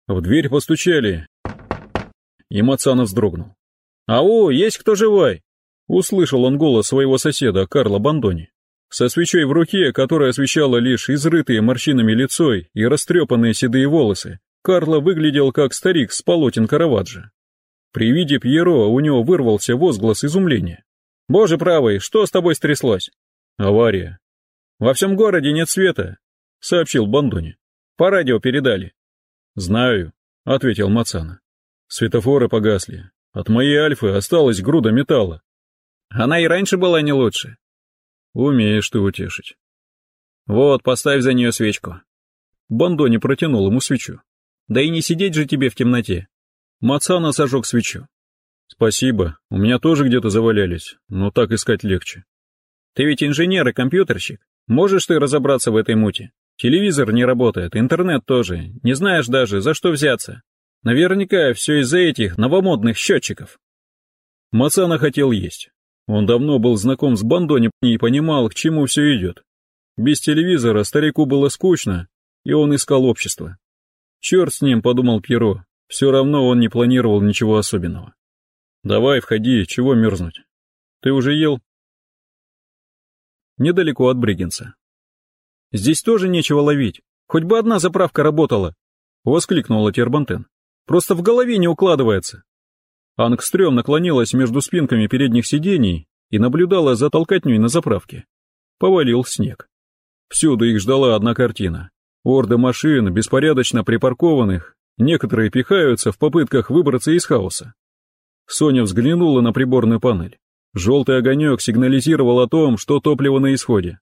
В дверь постучали, и Мацанов вздрогнул. «Ау, есть кто живой?» Услышал он голос своего соседа, Карла Бандони. Со свечой в руке, которая освещала лишь изрытые морщинами лицо и растрепанные седые волосы, Карло выглядел как старик с полотен Караваджо. При виде Пьеро у него вырвался возглас изумления. «Боже правый, что с тобой стряслось?» «Авария. «Во всем городе нет света», — сообщил Бандони. «По радио передали». «Знаю», — ответил Мацана. «Светофоры погасли. От моей Альфы осталась груда металла. Она и раньше была не лучше. Умеешь ты утешить. Вот, поставь за нее свечку. Бандони протянул ему свечу. Да и не сидеть же тебе в темноте. Мацана сожег свечу. Спасибо, у меня тоже где-то завалялись, но так искать легче. Ты ведь инженер и компьютерщик. Можешь ты разобраться в этой муте? Телевизор не работает, интернет тоже. Не знаешь даже, за что взяться. Наверняка все из-за этих новомодных счетчиков. Мацана хотел есть. Он давно был знаком с Бандони и понимал, к чему все идет. Без телевизора старику было скучно, и он искал общество. Черт с ним, подумал Пьеро, все равно он не планировал ничего особенного. Давай, входи, чего мерзнуть? Ты уже ел? Недалеко от Бригенса. Здесь тоже нечего ловить, хоть бы одна заправка работала, воскликнула Тербантен. Просто в голове не укладывается. Ангстрём наклонилась между спинками передних сидений и наблюдала за толкотней на заправке. Повалил снег. Всюду их ждала одна картина. Орды машин, беспорядочно припаркованных, некоторые пихаются в попытках выбраться из хаоса. Соня взглянула на приборную панель. Желтый огонек сигнализировал о том, что топливо на исходе.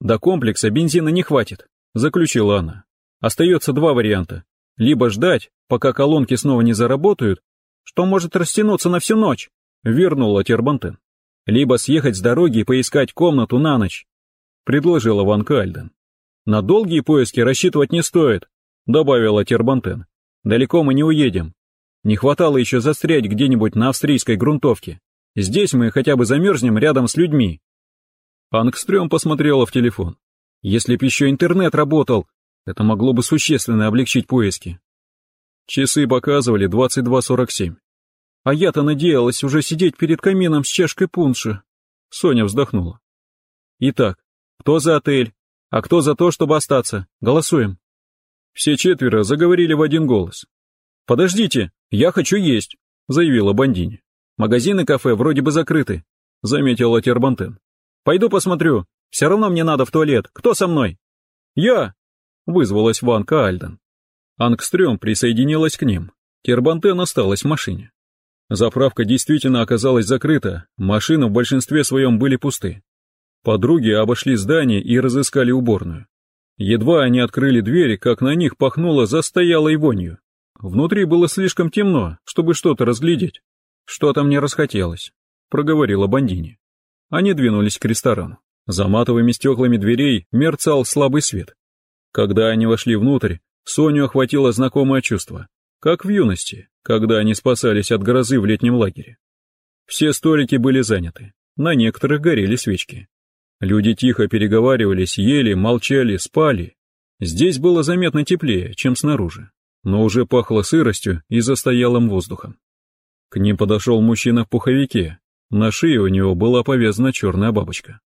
До комплекса бензина не хватит, заключила она. Остается два варианта. Либо ждать, пока колонки снова не заработают, что может растянуться на всю ночь, вернула Тербантен. Либо съехать с дороги и поискать комнату на ночь, предложила Ван Кальден. На долгие поиски рассчитывать не стоит, добавила Тербантен. Далеко мы не уедем. Не хватало еще застрять где-нибудь на австрийской грунтовке. Здесь мы хотя бы замерзнем рядом с людьми. Ангстрём посмотрела в телефон. Если б еще интернет работал, это могло бы существенно облегчить поиски. Часы показывали 22.47. А я-то надеялась уже сидеть перед камином с чашкой пунша. Соня вздохнула. Итак, кто за отель, а кто за то, чтобы остаться? Голосуем. Все четверо заговорили в один голос. «Подождите, я хочу есть», — заявила Бандини. «Магазины кафе вроде бы закрыты», — заметила Тербантен. «Пойду посмотрю, все равно мне надо в туалет. Кто со мной?» «Я», — вызвалась Ванка Альден. Ангстрём присоединилась к ним. Тербантен осталась в машине. Заправка действительно оказалась закрыта, машины в большинстве своем были пусты. Подруги обошли здание и разыскали уборную. Едва они открыли двери, как на них пахнуло застоялой вонью. Внутри было слишком темно, чтобы что-то разглядеть. «Что-то мне расхотелось», — проговорила Бандини. Они двинулись к ресторану. За матовыми стеклами дверей мерцал слабый свет. Когда они вошли внутрь, Соню охватило знакомое чувство, как в юности, когда они спасались от грозы в летнем лагере. Все столики были заняты, на некоторых горели свечки. Люди тихо переговаривались, ели, молчали, спали. Здесь было заметно теплее, чем снаружи, но уже пахло сыростью и застоялым воздухом. К ним подошел мужчина в пуховике, на шее у него была повязана черная бабочка.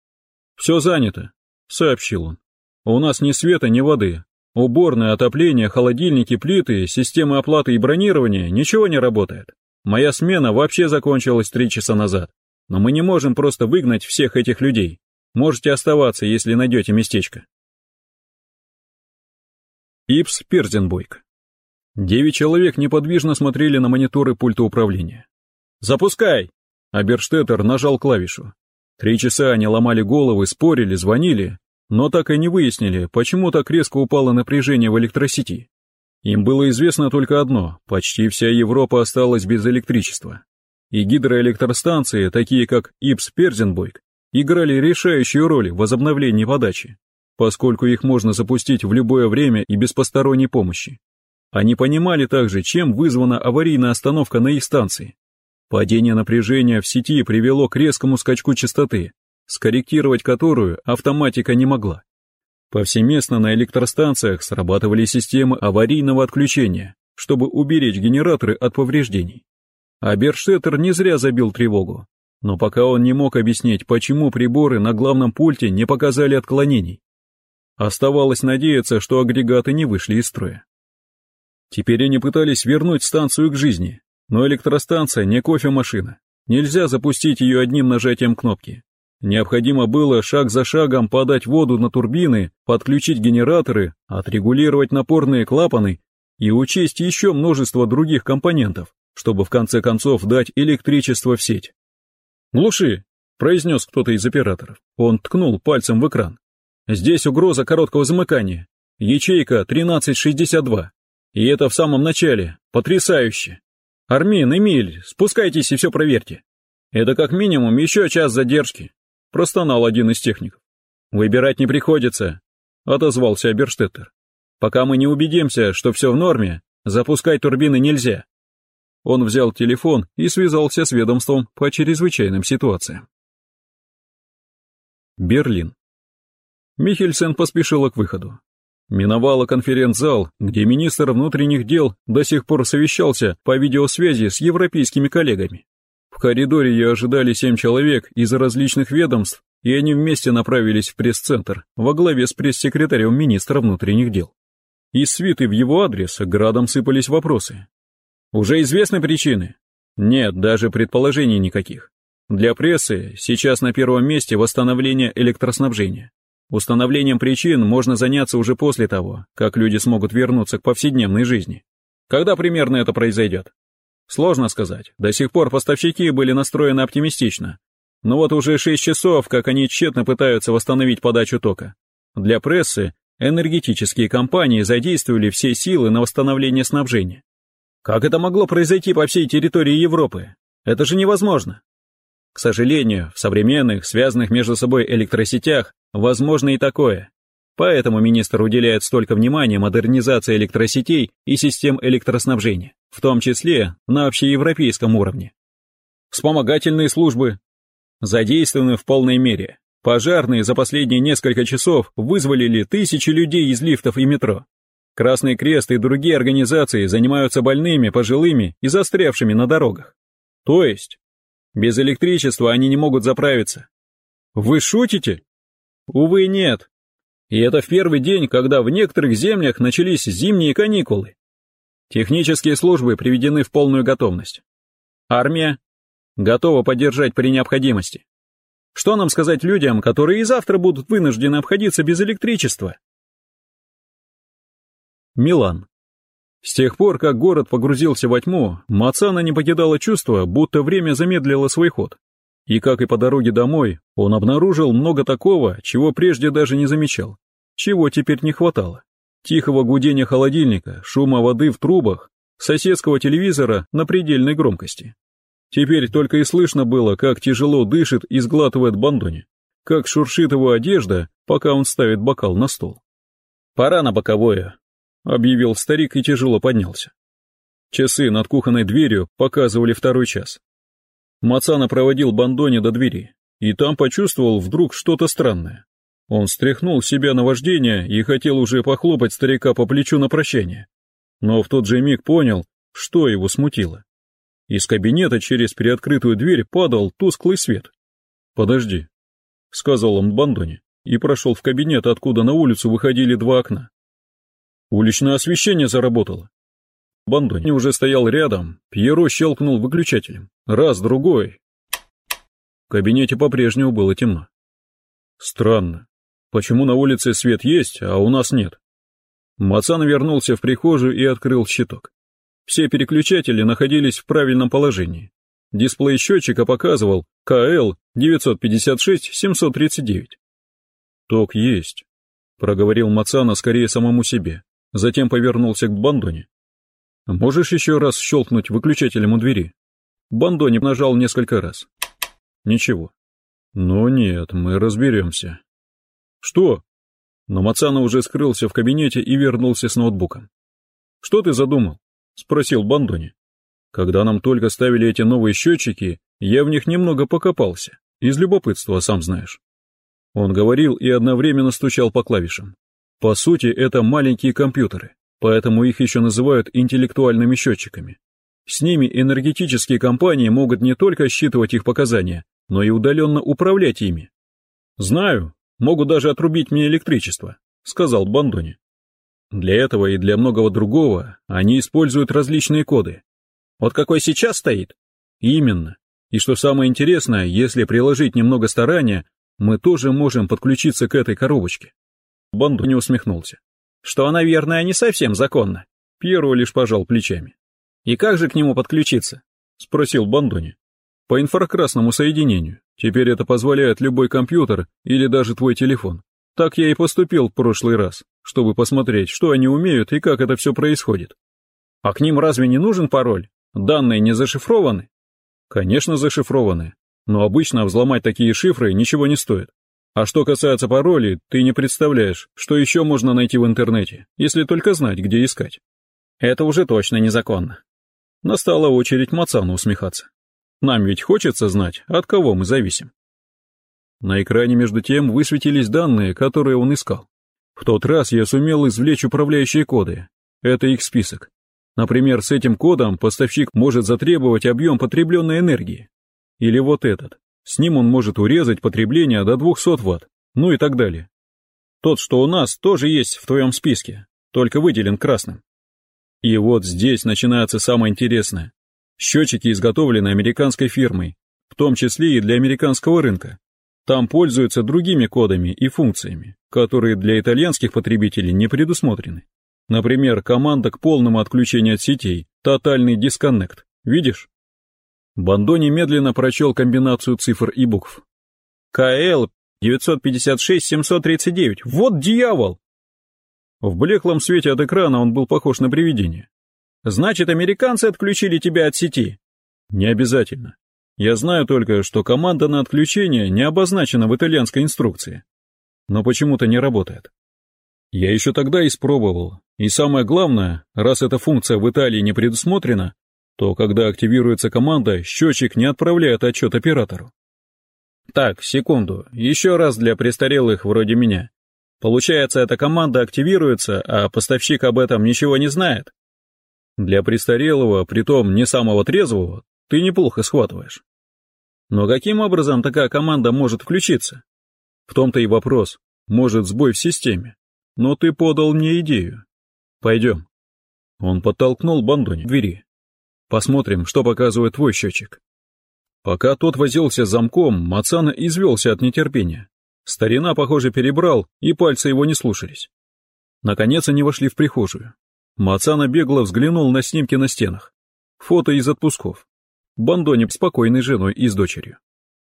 «Все занято», — сообщил он. «У нас ни света, ни воды, Уборное, отопление, холодильники, плиты, системы оплаты и бронирования, ничего не работает. Моя смена вообще закончилась три часа назад. Но мы не можем просто выгнать всех этих людей. Можете оставаться, если найдете местечко. Ипс Перзенбойк. Девять человек неподвижно смотрели на мониторы пульта управления. «Запускай!» Аберштеттер нажал клавишу. Три часа они ломали головы, спорили, звонили, но так и не выяснили, почему так резко упало напряжение в электросети. Им было известно только одно – почти вся Европа осталась без электричества. И гидроэлектростанции, такие как Ипс-Перзенбойк, играли решающую роль в возобновлении подачи, поскольку их можно запустить в любое время и без посторонней помощи. Они понимали также, чем вызвана аварийная остановка на их станции. Падение напряжения в сети привело к резкому скачку частоты, скорректировать которую автоматика не могла. Повсеместно на электростанциях срабатывали системы аварийного отключения, чтобы уберечь генераторы от повреждений. А Берштеттер не зря забил тревогу, но пока он не мог объяснить, почему приборы на главном пульте не показали отклонений. Оставалось надеяться, что агрегаты не вышли из строя. Теперь они пытались вернуть станцию к жизни, но электростанция не кофемашина. Нельзя запустить ее одним нажатием кнопки. Необходимо было шаг за шагом подать воду на турбины, подключить генераторы, отрегулировать напорные клапаны и учесть еще множество других компонентов, чтобы в конце концов дать электричество в сеть. «Глуши!» — произнес кто-то из операторов. Он ткнул пальцем в экран. «Здесь угроза короткого замыкания. Ячейка 1362. И это в самом начале. Потрясающе! Армин, Эмиль, спускайтесь и все проверьте. Это как минимум еще час задержки», — простонал один из техников. «Выбирать не приходится», — отозвался Аберштеттер. «Пока мы не убедимся, что все в норме, запускать турбины нельзя». Он взял телефон и связался с ведомством по чрезвычайным ситуациям. Берлин. Михельсен поспешила к выходу. Миновала конференц-зал, где министр внутренних дел до сих пор совещался по видеосвязи с европейскими коллегами. В коридоре ее ожидали семь человек из различных ведомств, и они вместе направились в пресс-центр во главе с пресс-секретарем министра внутренних дел. Из свиты в его адрес градом сыпались вопросы. Уже известны причины? Нет, даже предположений никаких. Для прессы сейчас на первом месте восстановление электроснабжения. Установлением причин можно заняться уже после того, как люди смогут вернуться к повседневной жизни. Когда примерно это произойдет? Сложно сказать. До сих пор поставщики были настроены оптимистично. Но вот уже 6 часов, как они тщетно пытаются восстановить подачу тока. Для прессы энергетические компании задействовали все силы на восстановление снабжения. Как это могло произойти по всей территории Европы? Это же невозможно. К сожалению, в современных, связанных между собой электросетях, возможно и такое. Поэтому министр уделяет столько внимания модернизации электросетей и систем электроснабжения, в том числе на общеевропейском уровне. Вспомогательные службы задействованы в полной мере. Пожарные за последние несколько часов вызволили тысячи людей из лифтов и метро. Красный Крест и другие организации занимаются больными, пожилыми и застрявшими на дорогах. То есть, без электричества они не могут заправиться. Вы шутите? Увы, нет. И это в первый день, когда в некоторых землях начались зимние каникулы. Технические службы приведены в полную готовность. Армия готова поддержать при необходимости. Что нам сказать людям, которые и завтра будут вынуждены обходиться без электричества? Милан. С тех пор, как город погрузился во тьму, Мацана не покидало чувство, будто время замедлило свой ход. И как и по дороге домой, он обнаружил много такого, чего прежде даже не замечал, чего теперь не хватало. Тихого гудения холодильника, шума воды в трубах, соседского телевизора на предельной громкости. Теперь только и слышно было, как тяжело дышит и сглатывает Бандони, как шуршит его одежда, пока он ставит бокал на стол. «Пора на боковое», — объявил старик и тяжело поднялся. Часы над кухонной дверью показывали второй час. Мацана проводил Бандони до двери, и там почувствовал вдруг что-то странное. Он стряхнул себя на вождение и хотел уже похлопать старика по плечу на прощание. Но в тот же миг понял, что его смутило. Из кабинета через приоткрытую дверь падал тусклый свет. «Подожди», — сказал он Бандоне, и прошел в кабинет, откуда на улицу выходили два окна. Уличное освещение заработало. Бандони уже стоял рядом, Пьеро щелкнул выключателем. Раз, другой. В кабинете по-прежнему было темно. Странно. Почему на улице свет есть, а у нас нет? Мацан вернулся в прихожую и открыл щиток. Все переключатели находились в правильном положении. Дисплей счетчика показывал КЛ 956-739. «Ток есть», — проговорил Мацана скорее самому себе. Затем повернулся к Бандоне. «Можешь еще раз щелкнуть выключателем у двери?» Бандони нажал несколько раз. «Ничего». «Ну нет, мы разберемся». «Что?» Но Мацана уже скрылся в кабинете и вернулся с ноутбуком. «Что ты задумал?» — спросил Бандони. «Когда нам только ставили эти новые счетчики, я в них немного покопался, из любопытства, сам знаешь». Он говорил и одновременно стучал по клавишам. По сути, это маленькие компьютеры, поэтому их еще называют интеллектуальными счетчиками. С ними энергетические компании могут не только считывать их показания, но и удаленно управлять ими. «Знаю, могут даже отрубить мне электричество», — сказал Бандони. Для этого и для многого другого они используют различные коды. Вот какой сейчас стоит? Именно. И что самое интересное, если приложить немного старания, мы тоже можем подключиться к этой коробочке. Бонду не усмехнулся. Что, наверное, не совсем законно. Пьеро лишь пожал плечами. И как же к нему подключиться? Спросил Бандони. По инфракрасному соединению. Теперь это позволяет любой компьютер или даже твой телефон. Так я и поступил в прошлый раз, чтобы посмотреть, что они умеют и как это все происходит. А к ним разве не нужен пароль? Данные не зашифрованы? Конечно, зашифрованы. Но обычно взломать такие шифры ничего не стоит. А что касается паролей, ты не представляешь, что еще можно найти в интернете, если только знать, где искать. Это уже точно незаконно. Настала очередь Мацану усмехаться. Нам ведь хочется знать, от кого мы зависим. На экране между тем высветились данные, которые он искал. В тот раз я сумел извлечь управляющие коды. Это их список. Например, с этим кодом поставщик может затребовать объем потребленной энергии. Или вот этот. С ним он может урезать потребление до 200 Вт, ну и так далее. Тот, что у нас, тоже есть в твоем списке, только выделен красным. И вот здесь начинается самое интересное. Счетчики изготовлены американской фирмой, в том числе и для американского рынка. Там пользуются другими кодами и функциями, которые для итальянских потребителей не предусмотрены. Например, команда к полному отключению от сетей, тотальный дисконнект. Видишь? Бандо немедленно прочел комбинацию цифр и букв. КЛ 956-739. Вот дьявол! В блеклом свете от экрана он был похож на привидение. Значит, американцы отключили тебя от сети? Не обязательно. Я знаю только, что команда на отключение не обозначена в итальянской инструкции. Но почему-то не работает. Я еще тогда испробовал. И самое главное, раз эта функция в Италии не предусмотрена, то когда активируется команда, счетчик не отправляет отчет оператору. Так, секунду, еще раз для престарелых вроде меня. Получается, эта команда активируется, а поставщик об этом ничего не знает? Для престарелого, притом не самого трезвого, ты неплохо схватываешь. Но каким образом такая команда может включиться? В том-то и вопрос. Может, сбой в системе. Но ты подал мне идею. Пойдем. Он подтолкнул Бандони к двери. Посмотрим, что показывает твой счетчик. Пока тот возился с замком, Мацана извелся от нетерпения. Старина, похоже, перебрал, и пальцы его не слушались. Наконец они вошли в прихожую. Мацана бегло взглянул на снимки на стенах. Фото из отпусков. Бандони спокойной женой и с дочерью.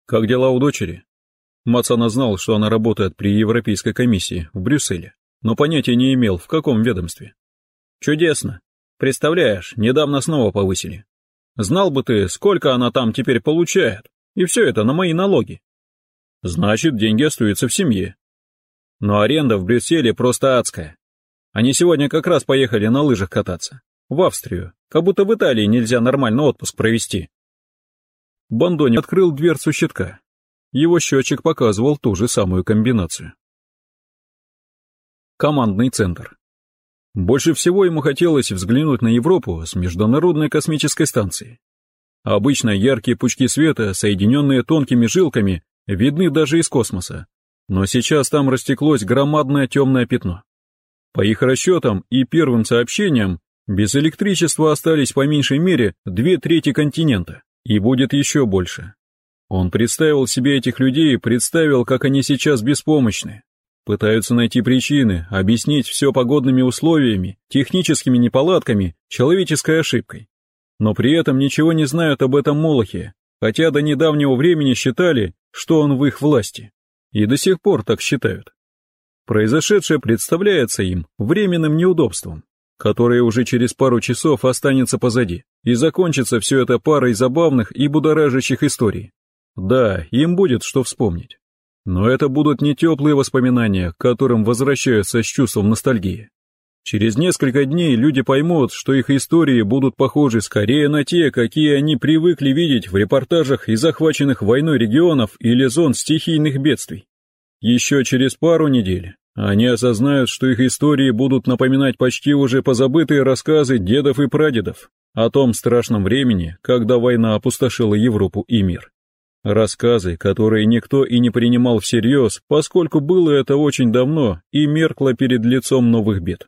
Как дела у дочери? Мацана знал, что она работает при Европейской комиссии в Брюсселе, но понятия не имел, в каком ведомстве. Чудесно. Представляешь, недавно снова повысили. Знал бы ты, сколько она там теперь получает, и все это на мои налоги. Значит, деньги остаются в семье. Но аренда в Брюсселе просто адская. Они сегодня как раз поехали на лыжах кататься. В Австрию. Как будто в Италии нельзя нормально отпуск провести. Бандони открыл дверцу щитка. Его счетчик показывал ту же самую комбинацию. Командный центр. Больше всего ему хотелось взглянуть на Европу с Международной космической станции. Обычно яркие пучки света, соединенные тонкими жилками, видны даже из космоса. Но сейчас там растеклось громадное темное пятно. По их расчетам и первым сообщениям, без электричества остались по меньшей мере две трети континента, и будет еще больше. Он представил себе этих людей, представил, как они сейчас беспомощны. Пытаются найти причины, объяснить все погодными условиями, техническими неполадками, человеческой ошибкой. Но при этом ничего не знают об этом Молохе, хотя до недавнего времени считали, что он в их власти. И до сих пор так считают. Произошедшее представляется им временным неудобством, которое уже через пару часов останется позади, и закончится все это парой забавных и будоражащих историй. Да, им будет что вспомнить. Но это будут не теплые воспоминания, к которым возвращаются с чувством ностальгии. Через несколько дней люди поймут, что их истории будут похожи скорее на те, какие они привыкли видеть в репортажах из захваченных войной регионов или зон стихийных бедствий. Еще через пару недель они осознают, что их истории будут напоминать почти уже позабытые рассказы дедов и прадедов о том страшном времени, когда война опустошила Европу и мир. Рассказы, которые никто и не принимал всерьез, поскольку было это очень давно и меркло перед лицом новых бед.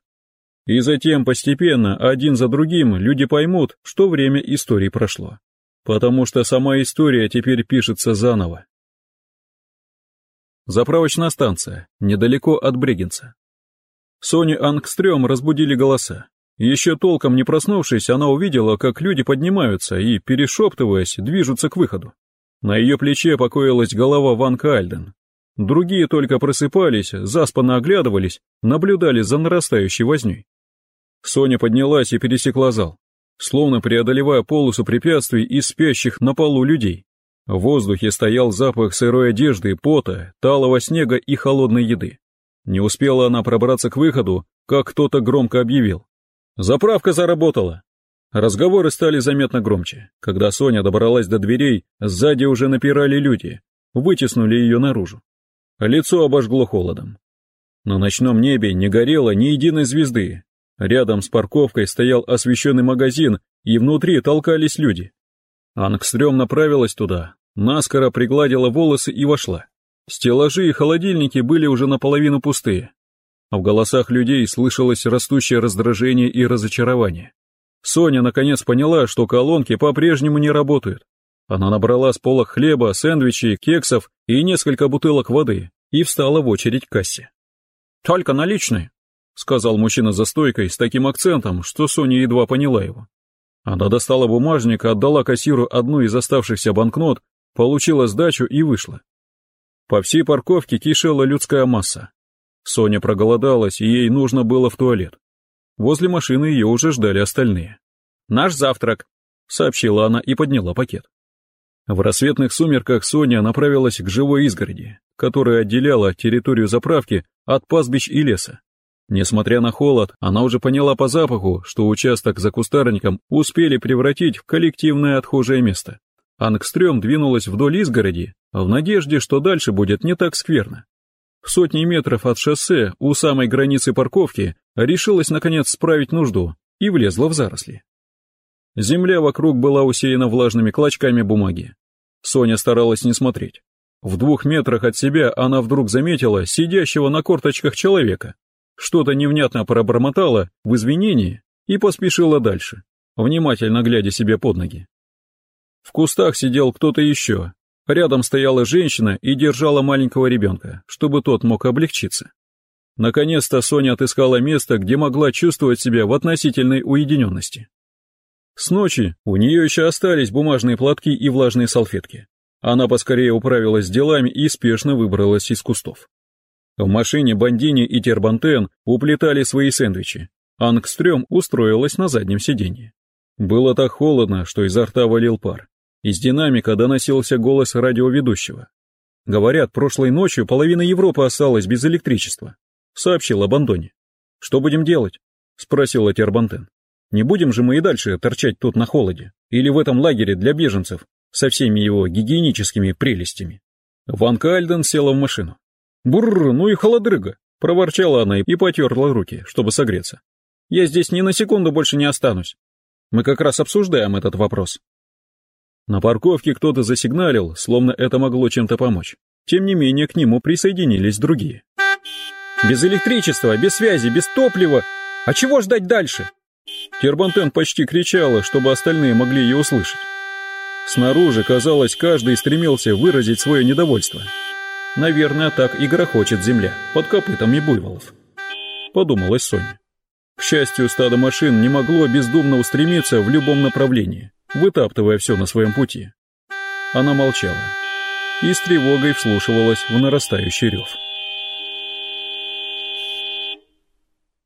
И затем постепенно, один за другим, люди поймут, что время истории прошло. Потому что сама история теперь пишется заново. Заправочная станция, недалеко от Брегенца. Соню Ангстрём разбудили голоса. Еще толком не проснувшись, она увидела, как люди поднимаются и, перешептываясь, движутся к выходу. На ее плече покоилась голова Ванка Альден. Другие только просыпались, заспанно оглядывались, наблюдали за нарастающей возней. Соня поднялась и пересекла зал, словно преодолевая полосу препятствий из спящих на полу людей. В воздухе стоял запах сырой одежды, пота, талого снега и холодной еды. Не успела она пробраться к выходу, как кто-то громко объявил. «Заправка заработала!» Разговоры стали заметно громче. Когда Соня добралась до дверей, сзади уже напирали люди, вытеснули ее наружу. Лицо обожгло холодом. На ночном небе не горело ни единой звезды. Рядом с парковкой стоял освещенный магазин, и внутри толкались люди. Ангстрём направилась туда, наскоро пригладила волосы и вошла. Стеллажи и холодильники были уже наполовину пустые. А в голосах людей слышалось растущее раздражение и разочарование. Соня наконец поняла, что колонки по-прежнему не работают. Она набрала с пола хлеба, сэндвичей, кексов и несколько бутылок воды и встала в очередь к кассе. «Только наличные», — сказал мужчина за стойкой с таким акцентом, что Соня едва поняла его. Она достала бумажник, отдала кассиру одну из оставшихся банкнот, получила сдачу и вышла. По всей парковке кишела людская масса. Соня проголодалась, и ей нужно было в туалет. Возле машины ее уже ждали остальные. «Наш завтрак», — сообщила она и подняла пакет. В рассветных сумерках Соня направилась к живой изгороди, которая отделяла территорию заправки от пастбищ и леса. Несмотря на холод, она уже поняла по запаху, что участок за кустарником успели превратить в коллективное отхожее место. Ангстрём двинулась вдоль изгороди, в надежде, что дальше будет не так скверно. В сотни метров от шоссе, у самой границы парковки, решилась наконец справить нужду и влезла в заросли. Земля вокруг была усеяна влажными клочками бумаги. Соня старалась не смотреть. В двух метрах от себя она вдруг заметила сидящего на корточках человека. Что-то невнятно пробормотала в извинении и поспешила дальше, внимательно глядя себе под ноги. В кустах сидел кто-то еще. Рядом стояла женщина и держала маленького ребенка, чтобы тот мог облегчиться. Наконец-то Соня отыскала место, где могла чувствовать себя в относительной уединенности. С ночи у нее еще остались бумажные платки и влажные салфетки. Она поскорее управилась с делами и спешно выбралась из кустов. В машине Бандини и Тербантен уплетали свои сэндвичи. Ангстрём устроилась на заднем сиденье. Было так холодно, что изо рта валил пар. Из динамика доносился голос радиоведущего. «Говорят, прошлой ночью половина Европы осталась без электричества», — сообщил Абандони. «Что будем делать?» — спросил Тербантен. «Не будем же мы и дальше торчать тут на холоде, или в этом лагере для беженцев, со всеми его гигиеническими прелестями?» Ван Кальден села в машину. «Бррр, ну и холодрыга!» — проворчала она и потерла руки, чтобы согреться. «Я здесь ни на секунду больше не останусь. Мы как раз обсуждаем этот вопрос». На парковке кто-то засигналил, словно это могло чем-то помочь. Тем не менее, к нему присоединились другие. «Без электричества, без связи, без топлива! А чего ждать дальше?» Тербантен почти кричала, чтобы остальные могли ее услышать. Снаружи, казалось, каждый стремился выразить свое недовольство. Наверное, так и грохочет земля под копытами буйволов. Подумалась Соня. К счастью, стадо машин не могло бездумно устремиться в любом направлении вытаптывая все на своем пути. Она молчала и с тревогой вслушивалась в нарастающий рев.